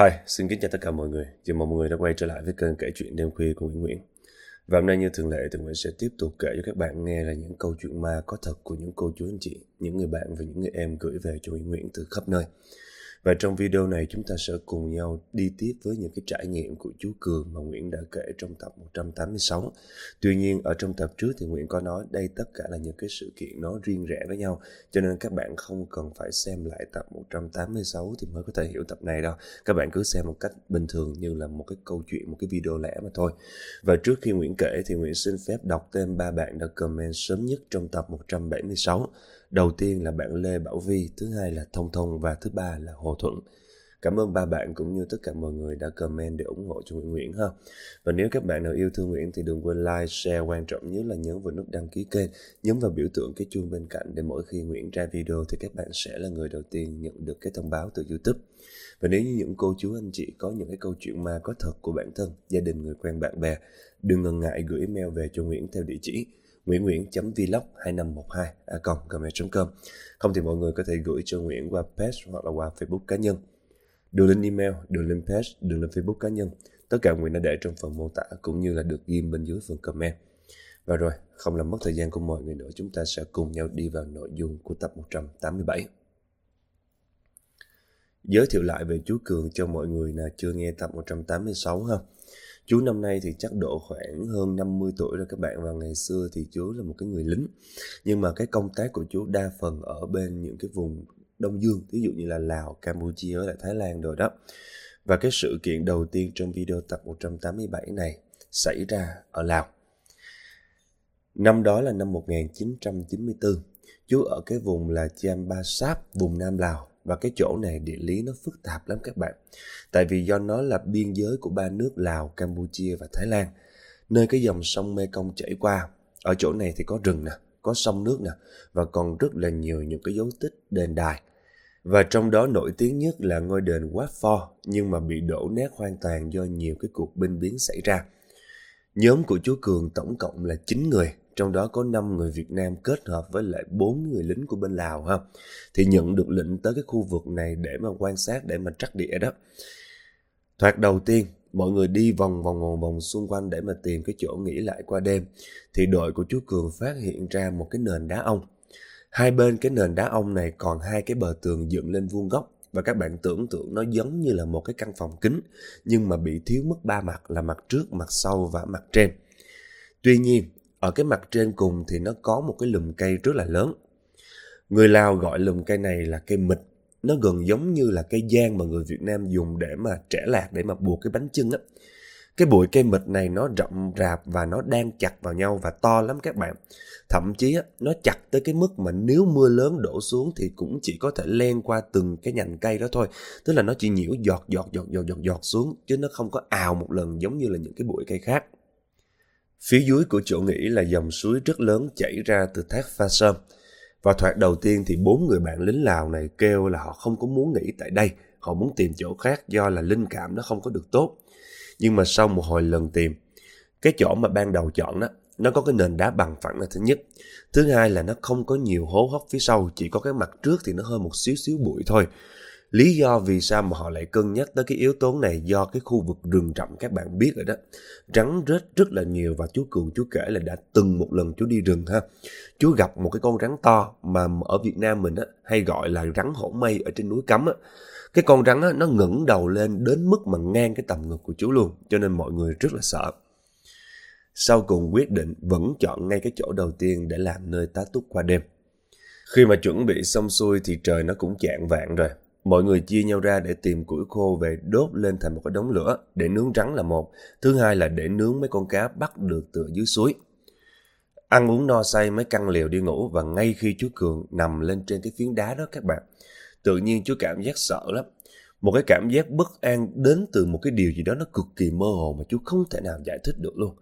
Hi, xin kính chào tất cả mọi người. Chào mừng mọi người đã quay trở lại với kênh kể chuyện đêm khuya của Nguyễn Nguyễn. Và hôm nay như thường lệ thì Nguyễn sẽ tiếp tục kể cho các bạn nghe là những câu chuyện ma có thật của những cô chú anh chị, những người bạn và những người em gửi về cho Nguyễn Nguyễn từ khắp nơi. Và trong video này chúng ta sẽ cùng nhau đi tiếp với những cái trải nghiệm của chú Cường mà Nguyễn đã kể trong tập 186. Tuy nhiên ở trong tập trước thì Nguyễn có nói đây tất cả là những cái sự kiện nó riêng rẽ với nhau. Cho nên các bạn không cần phải xem lại tập 186 thì mới có thể hiểu tập này đâu. Các bạn cứ xem một cách bình thường như là một cái câu chuyện, một cái video lẻ mà thôi. Và trước khi Nguyễn kể thì Nguyễn xin phép đọc tên ba bạn đã comment sớm nhất trong tập 176. Đầu tiên là bạn Lê Bảo Vi, thứ hai là Thông Thông và thứ ba là Hồ Thuận. Cảm ơn ba bạn cũng như tất cả mọi người đã comment để ủng hộ cho Nguyễn Nguyễn ha. Và nếu các bạn nào yêu thương Nguyễn thì đừng quên like, share, quan trọng nhất là nhấn vào nút đăng ký kênh, nhấn vào biểu tượng cái chuông bên cạnh để mỗi khi Nguyễn ra video thì các bạn sẽ là người đầu tiên nhận được cái thông báo từ YouTube. Và nếu như những cô chú anh chị có những cái câu chuyện ma có thật của bản thân, gia đình, người quen, bạn bè, đừng ngần ngại gửi email về cho Nguyễn theo địa chỉ nguyễn nguyễn.vlog 2512 a gmail.com Không thì mọi người có thể gửi cho Nguyễn qua page hoặc là qua Facebook cá nhân. Đường link email, đường link page, đường link Facebook cá nhân. Tất cả Nguyễn đã để trong phần mô tả cũng như là được ghim bên dưới phần comment. Và rồi, không làm mất thời gian của mọi người nữa, chúng ta sẽ cùng nhau đi vào nội dung của tập 187. Giới thiệu lại về chú Cường cho mọi người nào chưa nghe tập 186 ha. Chú năm nay thì chắc độ khoảng hơn 50 tuổi rồi các bạn và ngày xưa thì chú là một cái người lính. Nhưng mà cái công tác của chú đa phần ở bên những cái vùng Đông Dương, ví dụ như là Lào, Campuchia ở lại Thái Lan rồi đó. Và cái sự kiện đầu tiên trong video tập 187 này xảy ra ở Lào. Năm đó là năm 1994, chú ở cái vùng là Chiambasap, vùng Nam Lào và cái chỗ này địa lý nó phức tạp lắm các bạn. Tại vì do nó là biên giới của ba nước Lào, Campuchia và Thái Lan. Nơi cái dòng sông Mekong chảy qua. Ở chỗ này thì có rừng nè, có sông nước nè và còn rất là nhiều những cái dấu tích đền đài. Và trong đó nổi tiếng nhất là ngôi đền Wat Pho, nhưng mà bị đổ nát hoàn toàn do nhiều cái cuộc binh biến xảy ra. Nhóm của chú Cường tổng cộng là 9 người trong đó có 5 người Việt Nam kết hợp với lại 4 người lính của bên Lào ha. Thì nhận được lệnh tới cái khu vực này để mà quan sát, để mà trắc địa đó. Thoạt đầu tiên, mọi người đi vòng vòng vòng vòng xung quanh để mà tìm cái chỗ nghỉ lại qua đêm. Thì đội của chú Cường phát hiện ra một cái nền đá ông. Hai bên cái nền đá ông này còn hai cái bờ tường dựng lên vuông góc và các bạn tưởng tượng nó giống như là một cái căn phòng kính nhưng mà bị thiếu mất ba mặt là mặt trước, mặt sau và mặt trên. Tuy nhiên, ở cái mặt trên cùng thì nó có một cái lùm cây rất là lớn. Người Lào gọi lùm cây này là cây mịch. Nó gần giống như là cây giang mà người Việt Nam dùng để mà trẻ lạc, để mà buộc cái bánh chưng á. Cái bụi cây mịch này nó rộng rạp và nó đang chặt vào nhau và to lắm các bạn. Thậm chí á, nó chặt tới cái mức mà nếu mưa lớn đổ xuống thì cũng chỉ có thể len qua từng cái nhành cây đó thôi. Tức là nó chỉ nhiễu giọt giọt giọt giọt giọt giọt xuống chứ nó không có ào một lần giống như là những cái bụi cây khác. Phía dưới của chỗ nghỉ là dòng suối rất lớn chảy ra từ thác Pha Sơm. Và thoạt đầu tiên thì bốn người bạn lính Lào này kêu là họ không có muốn nghỉ tại đây, họ muốn tìm chỗ khác do là linh cảm nó không có được tốt. Nhưng mà sau một hồi lần tìm, cái chỗ mà ban đầu chọn đó, nó có cái nền đá bằng phẳng là thứ nhất. Thứ hai là nó không có nhiều hố hốc phía sau, chỉ có cái mặt trước thì nó hơi một xíu xíu bụi thôi. Lý do vì sao mà họ lại cân nhắc tới cái yếu tố này do cái khu vực rừng rậm các bạn biết rồi đó. Rắn rết rất là nhiều và chú Cường chú kể là đã từng một lần chú đi rừng ha. Chú gặp một cái con rắn to mà ở Việt Nam mình á, hay gọi là rắn hổ mây ở trên núi Cấm á. Cái con rắn á, nó ngẩng đầu lên đến mức mà ngang cái tầm ngực của chú luôn cho nên mọi người rất là sợ. Sau cùng quyết định vẫn chọn ngay cái chỗ đầu tiên để làm nơi tá túc qua đêm. Khi mà chuẩn bị xong xuôi thì trời nó cũng chạng vạn rồi. Mọi người chia nhau ra để tìm củi khô về đốt lên thành một cái đống lửa để nướng rắn là một. Thứ hai là để nướng mấy con cá bắt được từ dưới suối. Ăn uống no say mới căng liều đi ngủ và ngay khi chú Cường nằm lên trên cái phiến đá đó các bạn, tự nhiên chú cảm giác sợ lắm. Một cái cảm giác bất an đến từ một cái điều gì đó nó cực kỳ mơ hồ mà chú không thể nào giải thích được luôn.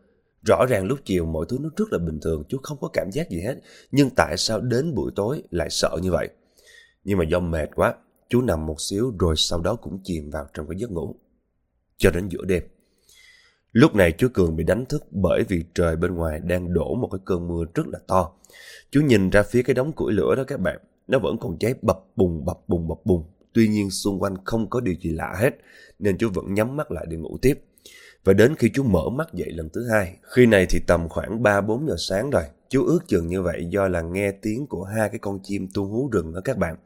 Rõ ràng lúc chiều mọi thứ nó rất là bình thường, chú không có cảm giác gì hết. Nhưng tại sao đến buổi tối lại sợ như vậy? Nhưng mà do mệt quá, Chú nằm một xíu rồi sau đó cũng chìm vào trong cái giấc ngủ. Cho đến giữa đêm. Lúc này chú Cường bị đánh thức bởi vì trời bên ngoài đang đổ một cái cơn mưa rất là to. Chú nhìn ra phía cái đống củi lửa đó các bạn, nó vẫn còn cháy bập bùng bập bùng bập bùng. Tuy nhiên xung quanh không có điều gì lạ hết, nên chú vẫn nhắm mắt lại để ngủ tiếp. Và đến khi chú mở mắt dậy lần thứ hai, khi này thì tầm khoảng 3-4 giờ sáng rồi. Chú ước chừng như vậy do là nghe tiếng của hai cái con chim tu hú rừng đó các bạn.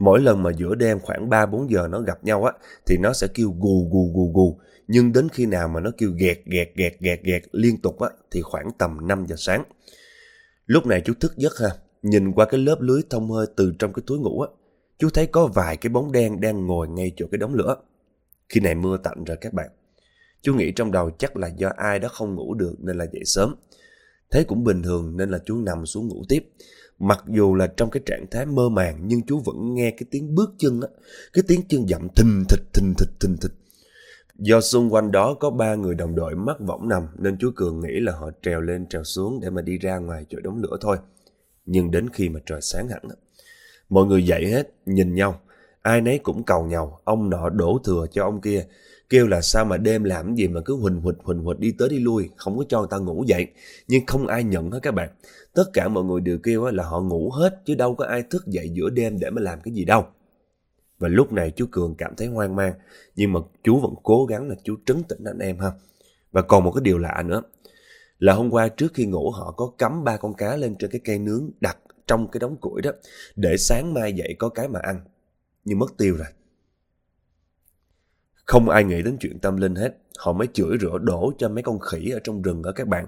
Mỗi lần mà giữa đêm khoảng 3-4 giờ nó gặp nhau á, thì nó sẽ kêu gù gù gù gù. Nhưng đến khi nào mà nó kêu gẹt gẹt gẹt gẹt gẹt liên tục á, thì khoảng tầm 5 giờ sáng. Lúc này chú thức giấc ha, nhìn qua cái lớp lưới thông hơi từ trong cái túi ngủ á, chú thấy có vài cái bóng đen đang ngồi ngay chỗ cái đống lửa. Khi này mưa tạnh rồi các bạn. Chú nghĩ trong đầu chắc là do ai đó không ngủ được nên là dậy sớm. Thế cũng bình thường nên là chú nằm xuống ngủ tiếp. Mặc dù là trong cái trạng thái mơ màng nhưng chú vẫn nghe cái tiếng bước chân á, cái tiếng chân dậm thình thịch thình thịch thình thịch. Do xung quanh đó có ba người đồng đội mắc võng nằm nên chú Cường nghĩ là họ trèo lên trèo xuống để mà đi ra ngoài chỗ đống lửa thôi. Nhưng đến khi mà trời sáng hẳn, mọi người dậy hết, nhìn nhau. Ai nấy cũng cầu nhau, ông nọ đổ thừa cho ông kia. Kêu là sao mà đêm làm gì mà cứ huỳnh huỳnh huỳnh huỳnh đi tới đi lui, không có cho người ta ngủ dậy. Nhưng không ai nhận hết các bạn. Tất cả mọi người đều kêu là họ ngủ hết, chứ đâu có ai thức dậy giữa đêm để mà làm cái gì đâu. Và lúc này chú Cường cảm thấy hoang mang, nhưng mà chú vẫn cố gắng là chú trấn tĩnh anh em ha. Và còn một cái điều lạ nữa, là hôm qua trước khi ngủ họ có cắm ba con cá lên trên cái cây nướng đặt trong cái đống củi đó, để sáng mai dậy có cái mà ăn. Nhưng mất tiêu rồi. Không ai nghĩ đến chuyện tâm linh hết. Họ mới chửi rủa đổ cho mấy con khỉ ở trong rừng ở các bạn.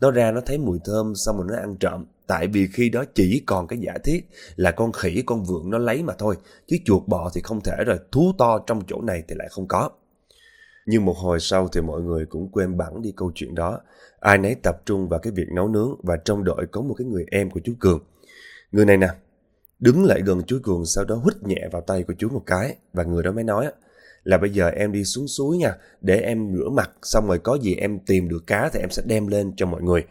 Nó ra nó thấy mùi thơm xong rồi nó ăn trộm. Tại vì khi đó chỉ còn cái giả thiết là con khỉ, con vượn nó lấy mà thôi. Chứ chuột bò thì không thể rồi. Thú to trong chỗ này thì lại không có. Nhưng một hồi sau thì mọi người cũng quên bẵng đi câu chuyện đó. Ai nấy tập trung vào cái việc nấu nướng và trong đội có một cái người em của chú Cường. Người này nè, đứng lại gần chú Cường sau đó hít nhẹ vào tay của chú một cái và người đó mới nói là bây giờ em đi xuống suối nha để em rửa mặt xong rồi có gì em tìm được cá thì em sẽ đem lên cho mọi người.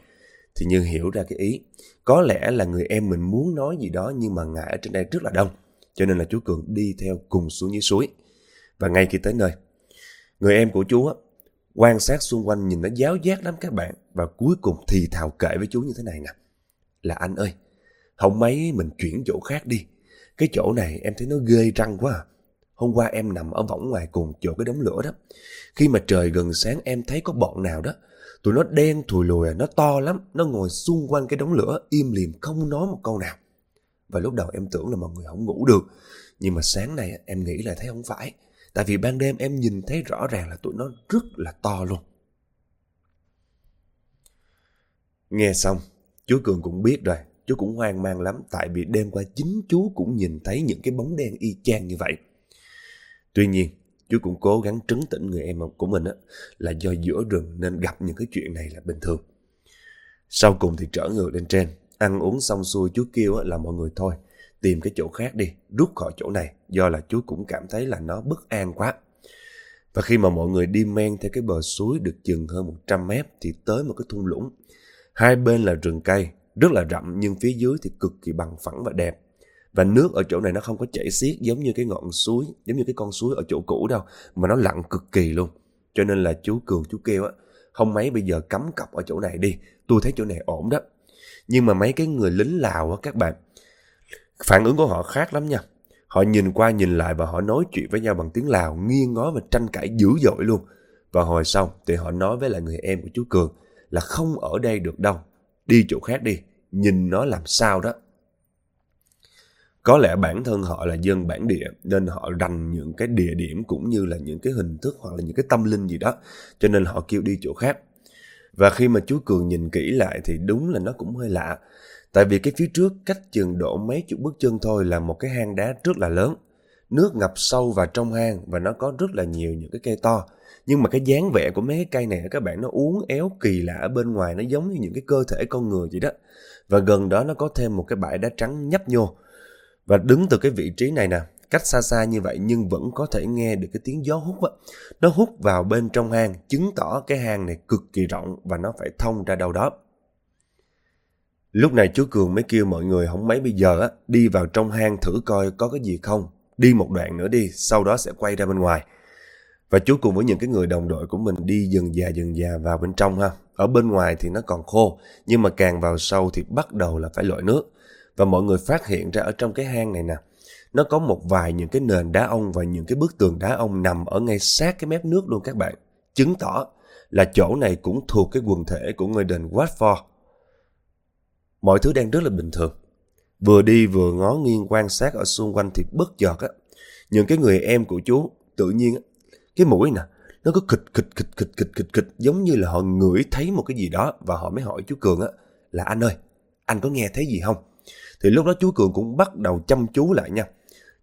Thì Như hiểu ra cái ý. Có lẽ là người em mình muốn nói gì đó nhưng mà ngại ở trên đây rất là đông. Cho nên là chú Cường đi theo cùng xuống dưới suối. Và ngay khi tới nơi, người em của chú á, quan sát xung quanh nhìn nó giáo giác lắm các bạn. Và cuối cùng thì thào kể với chú như thế này nè. Là anh ơi, không mấy mình chuyển chỗ khác đi. Cái chỗ này em thấy nó ghê răng quá à. Hôm qua em nằm ở võng ngoài cùng chỗ cái đống lửa đó. Khi mà trời gần sáng em thấy có bọn nào đó. Tụi nó đen thùi lùi, nó to lắm. Nó ngồi xung quanh cái đống lửa im lìm không nói một câu nào. Và lúc đầu em tưởng là mọi người không ngủ được. Nhưng mà sáng nay em nghĩ là thấy không phải. Tại vì ban đêm em nhìn thấy rõ ràng là tụi nó rất là to luôn. Nghe xong, chú Cường cũng biết rồi. Chú cũng hoang mang lắm tại vì đêm qua chính chú cũng nhìn thấy những cái bóng đen y chang như vậy. Tuy nhiên, chú cũng cố gắng trấn tĩnh người em của mình á, là do giữa rừng nên gặp những cái chuyện này là bình thường. Sau cùng thì trở ngược lên trên, ăn uống xong xuôi chú kêu là mọi người thôi, tìm cái chỗ khác đi, rút khỏi chỗ này, do là chú cũng cảm thấy là nó bất an quá. Và khi mà mọi người đi men theo cái bờ suối được chừng hơn 100 mét thì tới một cái thung lũng. Hai bên là rừng cây, rất là rậm nhưng phía dưới thì cực kỳ bằng phẳng và đẹp. Và nước ở chỗ này nó không có chảy xiết giống như cái ngọn suối, giống như cái con suối ở chỗ cũ đâu, mà nó lặng cực kỳ luôn. Cho nên là chú Cường chú kêu á, không mấy bây giờ cắm cọc ở chỗ này đi, tôi thấy chỗ này ổn đó. Nhưng mà mấy cái người lính Lào á các bạn, phản ứng của họ khác lắm nha. Họ nhìn qua nhìn lại và họ nói chuyện với nhau bằng tiếng Lào, nghiêng ngó và tranh cãi dữ dội luôn. Và hồi sau thì họ nói với lại người em của chú Cường là không ở đây được đâu, đi chỗ khác đi, nhìn nó làm sao đó. Có lẽ bản thân họ là dân bản địa, nên họ rành những cái địa điểm cũng như là những cái hình thức hoặc là những cái tâm linh gì đó. Cho nên họ kêu đi chỗ khác. Và khi mà chú Cường nhìn kỹ lại thì đúng là nó cũng hơi lạ. Tại vì cái phía trước cách chừng độ mấy chục bước chân thôi là một cái hang đá rất là lớn. Nước ngập sâu vào trong hang và nó có rất là nhiều những cái cây to. Nhưng mà cái dáng vẻ của mấy cái cây này, các bạn, nó uốn éo kỳ lạ ở bên ngoài, nó giống như những cái cơ thể con người vậy đó. Và gần đó nó có thêm một cái bãi đá trắng nhấp nhô. Và đứng từ cái vị trí này nè, cách xa xa như vậy nhưng vẫn có thể nghe được cái tiếng gió hút á. Nó hút vào bên trong hang, chứng tỏ cái hang này cực kỳ rộng và nó phải thông ra đâu đó. Lúc này chú Cường mới kêu mọi người không mấy bây giờ á, đi vào trong hang thử coi có cái gì không. Đi một đoạn nữa đi, sau đó sẽ quay ra bên ngoài. Và chú cùng với những cái người đồng đội của mình đi dần già dần già vào bên trong ha. Ở bên ngoài thì nó còn khô, nhưng mà càng vào sâu thì bắt đầu là phải lội nước. Và mọi người phát hiện ra ở trong cái hang này nè, Nó có một vài những cái nền đá ông và những cái bức tường đá ông nằm ở ngay sát cái mép nước luôn các bạn. Chứng tỏ là chỗ này cũng thuộc cái quần thể của người đền Watford. Mọi thứ đang rất là bình thường. Vừa đi vừa ngó nghiêng quan sát ở xung quanh thì bất chợt á, những cái người em của chú tự nhiên á, cái mũi nè, nó cứ kịch kịch kịch kịch kịch kịch kịch giống như là họ ngửi thấy một cái gì đó và họ mới hỏi chú Cường á là anh ơi, anh có nghe thấy gì không? Thì lúc đó chú Cường cũng bắt đầu chăm chú lại nha.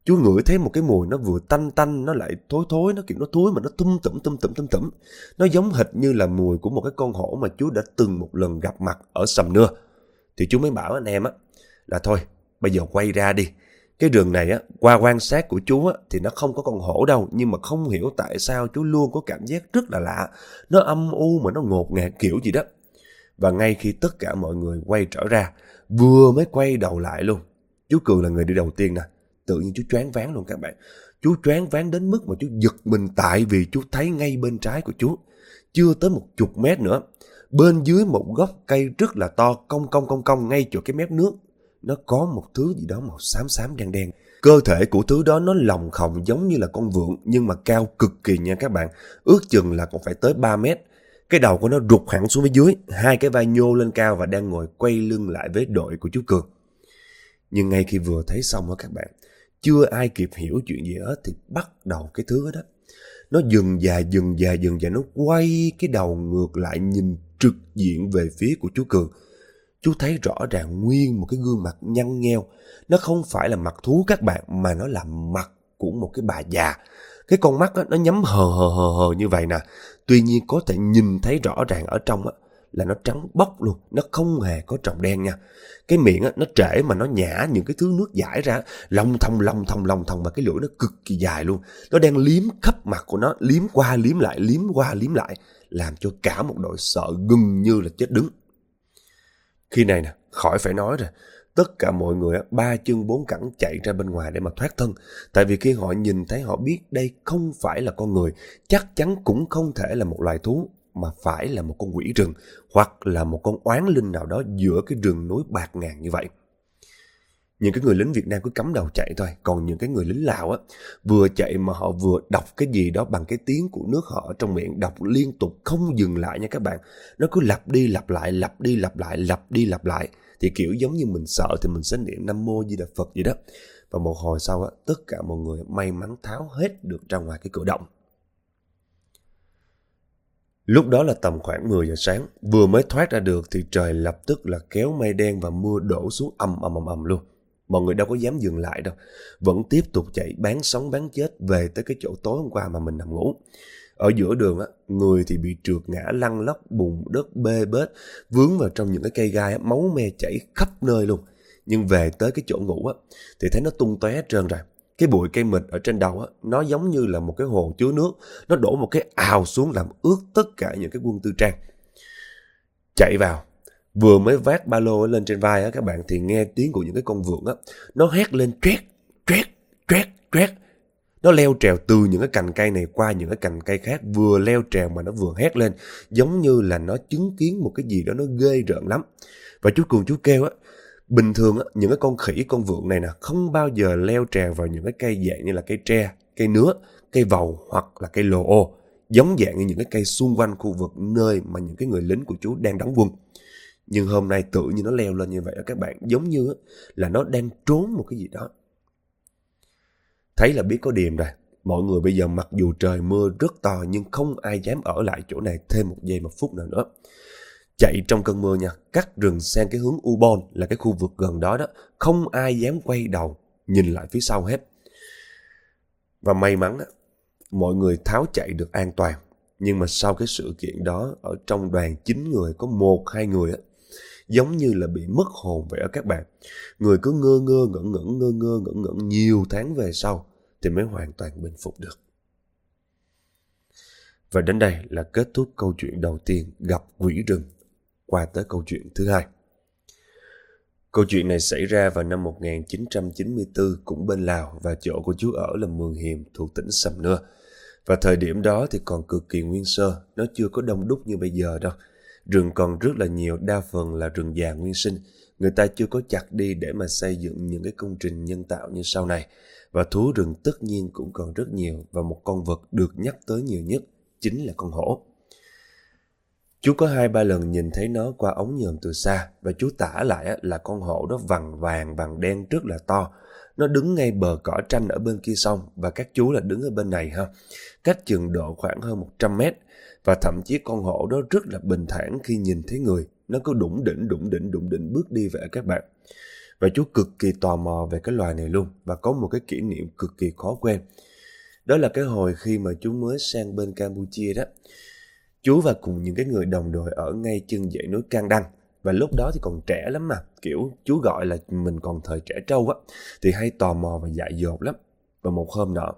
Chú ngửi thấy một cái mùi nó vừa tanh tanh, nó lại thối thối, nó kiểu nó thối mà nó tum tủm tum tủm tum tủm. Nó giống hệt như là mùi của một cái con hổ mà chú đã từng một lần gặp mặt ở sầm nưa. Thì chú mới bảo anh em á là thôi, bây giờ quay ra đi. Cái rừng này á, qua quan sát của chú á, thì nó không có con hổ đâu, nhưng mà không hiểu tại sao chú luôn có cảm giác rất là lạ. Nó âm u mà nó ngột ngạt kiểu gì đó. Và ngay khi tất cả mọi người quay trở ra, vừa mới quay đầu lại luôn. Chú Cường là người đi đầu tiên nè. Tự nhiên chú choáng váng luôn các bạn. Chú choáng váng đến mức mà chú giật mình tại vì chú thấy ngay bên trái của chú. Chưa tới một chục mét nữa. Bên dưới một gốc cây rất là to, cong cong cong cong ngay chỗ cái mép nước. Nó có một thứ gì đó màu xám xám, đen đen. Cơ thể của thứ đó nó lồng khòng giống như là con vượn nhưng mà cao cực kỳ nha các bạn. Ước chừng là còn phải tới 3 mét. Cái đầu của nó rụt hẳn xuống phía dưới, hai cái vai nhô lên cao và đang ngồi quay lưng lại với đội của chú Cường. Nhưng ngay khi vừa thấy xong đó các bạn, chưa ai kịp hiểu chuyện gì hết thì bắt đầu cái thứ đó. Nó dừng dài, dừng dài, dừng dài, nó quay cái đầu ngược lại nhìn trực diện về phía của chú Cường. Chú thấy rõ ràng nguyên một cái gương mặt nhăn nheo. Nó không phải là mặt thú các bạn, mà nó là mặt của một cái bà già. Cái con mắt đó, nó nhắm hờ hờ hờ hờ như vậy nè. Tuy nhiên có thể nhìn thấy rõ ràng ở trong á, là nó trắng bóc luôn, nó không hề có trọng đen nha. Cái miệng á, nó trễ mà nó nhả những cái thứ nước giải ra, long thông long thông long thông và cái lưỡi nó cực kỳ dài luôn. Nó đang liếm khắp mặt của nó, liếm qua liếm lại, liếm qua liếm lại, làm cho cả một đội sợ gần như là chết đứng. Khi này nè, khỏi phải nói rồi, tất cả mọi người ba chân bốn cẳng chạy ra bên ngoài để mà thoát thân. Tại vì khi họ nhìn thấy họ biết đây không phải là con người, chắc chắn cũng không thể là một loài thú, mà phải là một con quỷ rừng hoặc là một con oán linh nào đó giữa cái rừng núi bạc ngàn như vậy. Những cái người lính Việt Nam cứ cắm đầu chạy thôi, còn những cái người lính Lào á, vừa chạy mà họ vừa đọc cái gì đó bằng cái tiếng của nước họ trong miệng, đọc liên tục không dừng lại nha các bạn. Nó cứ lặp đi lặp lại, lặp đi lặp lại, lặp đi lặp lại. Thì kiểu giống như mình sợ thì mình sẽ niệm Nam Mô Di Đà Phật gì đó. Và một hồi sau á, tất cả mọi người may mắn tháo hết được ra ngoài cái cửa động. Lúc đó là tầm khoảng 10 giờ sáng, vừa mới thoát ra được thì trời lập tức là kéo mây đen và mưa đổ xuống ầm ầm ầm ầm luôn. Mọi người đâu có dám dừng lại đâu, vẫn tiếp tục chạy bán sống bán chết về tới cái chỗ tối hôm qua mà mình nằm ngủ. Ở giữa đường á, người thì bị trượt ngã lăn lóc bùn đất bê bết, vướng vào trong những cái cây gai máu me chảy khắp nơi luôn. Nhưng về tới cái chỗ ngủ á, thì thấy nó tung tóe trơn rồi. Cái bụi cây mịt ở trên đầu á, nó giống như là một cái hồ chứa nước, nó đổ một cái ào xuống làm ướt tất cả những cái quân tư trang. Chạy vào, vừa mới vác ba lô lên trên vai á các bạn thì nghe tiếng của những cái con vượn á, nó hét lên trét, trét, trét, trét. Nó leo trèo từ những cái cành cây này qua những cái cành cây khác, vừa leo trèo mà nó vừa hét lên, giống như là nó chứng kiến một cái gì đó nó ghê rợn lắm. Và chú Cường chú kêu á, bình thường á, những cái con khỉ, con vượn này nè, không bao giờ leo trèo vào những cái cây dạng như là cây tre, cây nứa, cây vầu hoặc là cây lồ ô, giống dạng như những cái cây xung quanh khu vực nơi mà những cái người lính của chú đang đóng quân. Nhưng hôm nay tự nhiên nó leo lên như vậy đó các bạn, giống như là nó đang trốn một cái gì đó. Thấy là biết có điềm rồi. Mọi người bây giờ mặc dù trời mưa rất to nhưng không ai dám ở lại chỗ này thêm một giây một phút nào nữa. Chạy trong cơn mưa nha, cắt rừng sang cái hướng Ubon là cái khu vực gần đó đó. Không ai dám quay đầu, nhìn lại phía sau hết. Và may mắn mọi người tháo chạy được an toàn. Nhưng mà sau cái sự kiện đó, ở trong đoàn 9 người có một hai người á, giống như là bị mất hồn vậy ở các bạn. Người cứ ngơ ngơ ngẩn ngẩn ngơ ngơ ngẩn ngẩn nhiều tháng về sau thì mới hoàn toàn bình phục được. Và đến đây là kết thúc câu chuyện đầu tiên gặp quỷ rừng qua tới câu chuyện thứ hai. Câu chuyện này xảy ra vào năm 1994 cũng bên Lào và chỗ của chú ở là Mường Hiềm thuộc tỉnh Sầm Nưa. Và thời điểm đó thì còn cực kỳ nguyên sơ, nó chưa có đông đúc như bây giờ đâu. Rừng còn rất là nhiều, đa phần là rừng già nguyên sinh. Người ta chưa có chặt đi để mà xây dựng những cái công trình nhân tạo như sau này. và thú rừng tất nhiên cũng còn rất nhiều và một con vật được nhắc tới nhiều nhất chính là con hổ. Chú có hai ba lần nhìn thấy nó qua ống nhòm từ xa và chú tả lại là con hổ đó vằn vàng vàng đen rất là to. Nó đứng ngay bờ cỏ tranh ở bên kia sông và các chú là đứng ở bên này ha. Cách chừng độ khoảng hơn 100 mét và thậm chí con hổ đó rất là bình thản khi nhìn thấy người. Nó cứ đủng đỉnh đủng đỉnh đủng đỉnh bước đi về các bạn. Và chú cực kỳ tò mò về cái loài này luôn và có một cái kỷ niệm cực kỳ khó quên. Đó là cái hồi khi mà chú mới sang bên Campuchia đó. Chú và cùng những cái người đồng đội ở ngay chân dãy núi Cang Đăng. Và lúc đó thì còn trẻ lắm mà, kiểu chú gọi là mình còn thời trẻ trâu á, thì hay tò mò và dại dột lắm. Và một hôm nọ,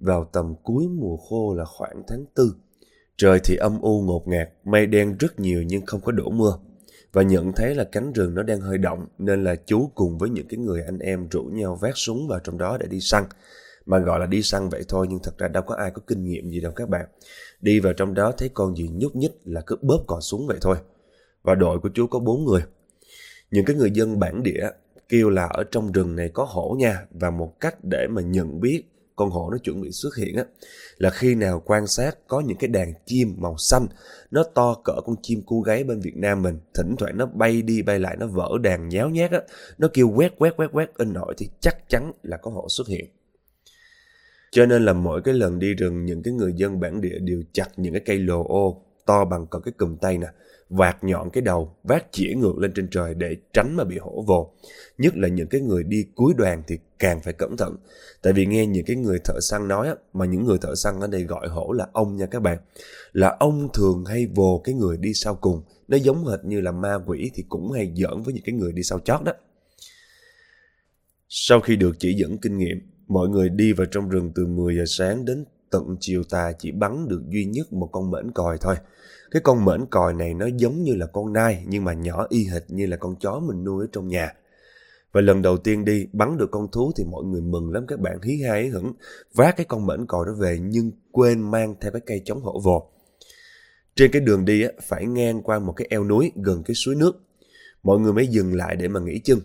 vào tầm cuối mùa khô là khoảng tháng tư, trời thì âm u ngột ngạt, mây đen rất nhiều nhưng không có đổ mưa. Và nhận thấy là cánh rừng nó đang hơi động nên là chú cùng với những cái người anh em rủ nhau vác súng vào trong đó để đi săn mà gọi là đi săn vậy thôi nhưng thật ra đâu có ai có kinh nghiệm gì đâu các bạn. Đi vào trong đó thấy con gì nhúc nhích là cứ bóp cò súng vậy thôi. Và đội của chú có bốn người. Những cái người dân bản địa kêu là ở trong rừng này có hổ nha và một cách để mà nhận biết con hổ nó chuẩn bị xuất hiện á là khi nào quan sát có những cái đàn chim màu xanh nó to cỡ con chim cu gáy bên Việt Nam mình thỉnh thoảng nó bay đi bay lại nó vỡ đàn nháo nhác á nó kêu quét quét quét quét in nổi thì chắc chắn là có hổ xuất hiện. Cho nên là mỗi cái lần đi rừng những cái người dân bản địa đều chặt những cái cây lồ ô to bằng cỡ cái cùm tay nè, vạt nhọn cái đầu, vác chĩa ngược lên trên trời để tránh mà bị hổ vồ. Nhất là những cái người đi cuối đoàn thì càng phải cẩn thận. Tại vì nghe những cái người thợ săn nói á, mà những người thợ săn ở đây gọi hổ là ông nha các bạn. Là ông thường hay vồ cái người đi sau cùng. Nó giống hệt như là ma quỷ thì cũng hay giỡn với những cái người đi sau chót đó. Sau khi được chỉ dẫn kinh nghiệm, Mọi người đi vào trong rừng từ 10 giờ sáng đến tận chiều tà chỉ bắn được duy nhất một con mễn còi thôi. Cái con mễn còi này nó giống như là con nai nhưng mà nhỏ y hệt như là con chó mình nuôi ở trong nhà. Và lần đầu tiên đi bắn được con thú thì mọi người mừng lắm các bạn hí hay hững vác cái con mễn còi đó về nhưng quên mang theo cái cây chống hổ vồ. Trên cái đường đi á, phải ngang qua một cái eo núi gần cái suối nước. Mọi người mới dừng lại để mà nghỉ chân.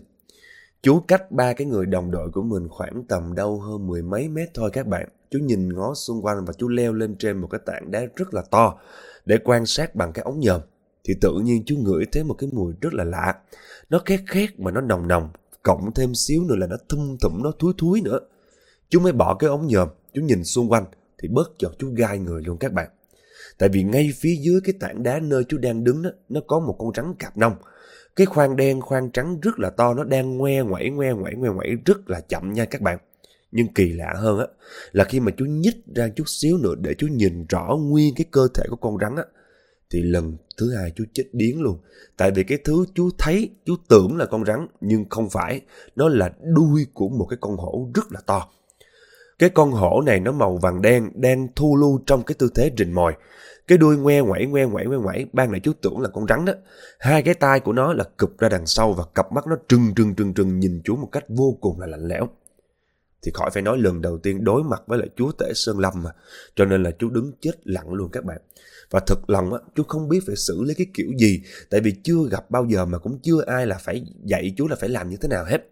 Chú cách ba cái người đồng đội của mình khoảng tầm đâu hơn mười mấy mét thôi các bạn. Chú nhìn ngó xung quanh và chú leo lên trên một cái tảng đá rất là to để quan sát bằng cái ống nhòm. Thì tự nhiên chú ngửi thấy một cái mùi rất là lạ. Nó khét khét mà nó nồng nồng. Cộng thêm xíu nữa là nó thum thủm, nó thúi thúi nữa. Chú mới bỏ cái ống nhòm, chú nhìn xung quanh thì bớt chợt chú gai người luôn các bạn. Tại vì ngay phía dưới cái tảng đá nơi chú đang đứng đó, nó có một con rắn cạp nông. Cái khoang đen khoang trắng rất là to nó đang ngoe ngoảy ngoe ngoảy ngoe ngoảy rất là chậm nha các bạn. Nhưng kỳ lạ hơn á là khi mà chú nhích ra chút xíu nữa để chú nhìn rõ nguyên cái cơ thể của con rắn á thì lần thứ hai chú chết điếng luôn. Tại vì cái thứ chú thấy, chú tưởng là con rắn nhưng không phải, nó là đuôi của một cái con hổ rất là to. Cái con hổ này nó màu vàng đen, đang thu lưu trong cái tư thế rình mồi. Cái đuôi ngoe ngoảy ngoe ngoảy ngoe ngoảy ban nãy chú tưởng là con rắn đó. Hai cái tai của nó là cụp ra đằng sau và cặp mắt nó trừng trừng trừng trừng nhìn chú một cách vô cùng là lạnh lẽo. Thì khỏi phải nói lần đầu tiên đối mặt với lại chúa tể Sơn Lâm mà. Cho nên là chú đứng chết lặng luôn các bạn. Và thật lòng á, chú không biết phải xử lý cái kiểu gì. Tại vì chưa gặp bao giờ mà cũng chưa ai là phải dạy chú là phải làm như thế nào hết.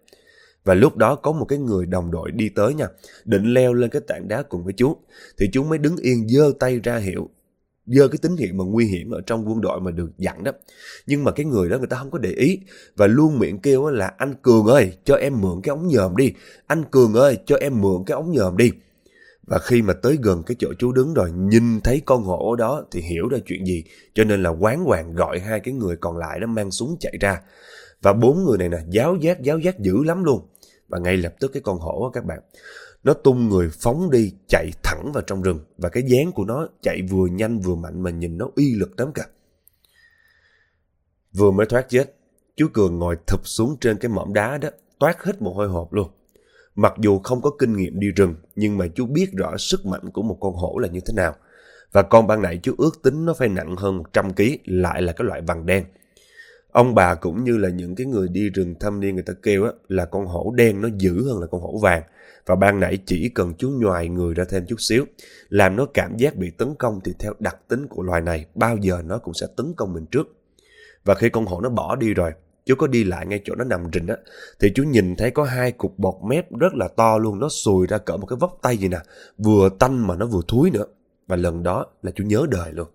Và lúc đó có một cái người đồng đội đi tới nha, định leo lên cái tảng đá cùng với chú. Thì chú mới đứng yên dơ tay ra hiệu dơ cái tín hiệu mà nguy hiểm ở trong quân đội mà được dặn đó. Nhưng mà cái người đó người ta không có để ý và luôn miệng kêu là, anh Cường ơi, cho em mượn cái ống nhòm đi. Anh Cường ơi, cho em mượn cái ống nhòm đi. Và khi mà tới gần cái chỗ chú đứng rồi, nhìn thấy con hổ đó thì hiểu ra chuyện gì. Cho nên là quán hoàng gọi hai cái người còn lại đó mang súng chạy ra. Và bốn người này nè, giáo giác giáo giác dữ lắm luôn. Và ngay lập tức cái con hổ đó các bạn nó tung người phóng đi, chạy thẳng vào trong rừng. Và cái dáng của nó chạy vừa nhanh vừa mạnh mà nhìn nó uy lực lắm cả. Vừa mới thoát chết, chú Cường ngồi thụp xuống trên cái mỏm đá đó, toát hết một hôi hộp luôn. Mặc dù không có kinh nghiệm đi rừng, nhưng mà chú biết rõ sức mạnh của một con hổ là như thế nào. Và con ban nãy chú ước tính nó phải nặng hơn 100 kg, lại là cái loại vàng đen. Ông bà cũng như là những cái người đi rừng thăm niên người ta kêu á, là con hổ đen nó dữ hơn là con hổ vàng. Và ban nãy chỉ cần chú nhoài người ra thêm chút xíu, làm nó cảm giác bị tấn công thì theo đặc tính của loài này, bao giờ nó cũng sẽ tấn công mình trước. Và khi con hổ nó bỏ đi rồi, chú có đi lại ngay chỗ nó nằm rình á, thì chú nhìn thấy có hai cục bọt mép rất là to luôn, nó sùi ra cỡ một cái vóc tay gì nè, vừa tanh mà nó vừa thúi nữa. Và lần đó là chú nhớ đời luôn.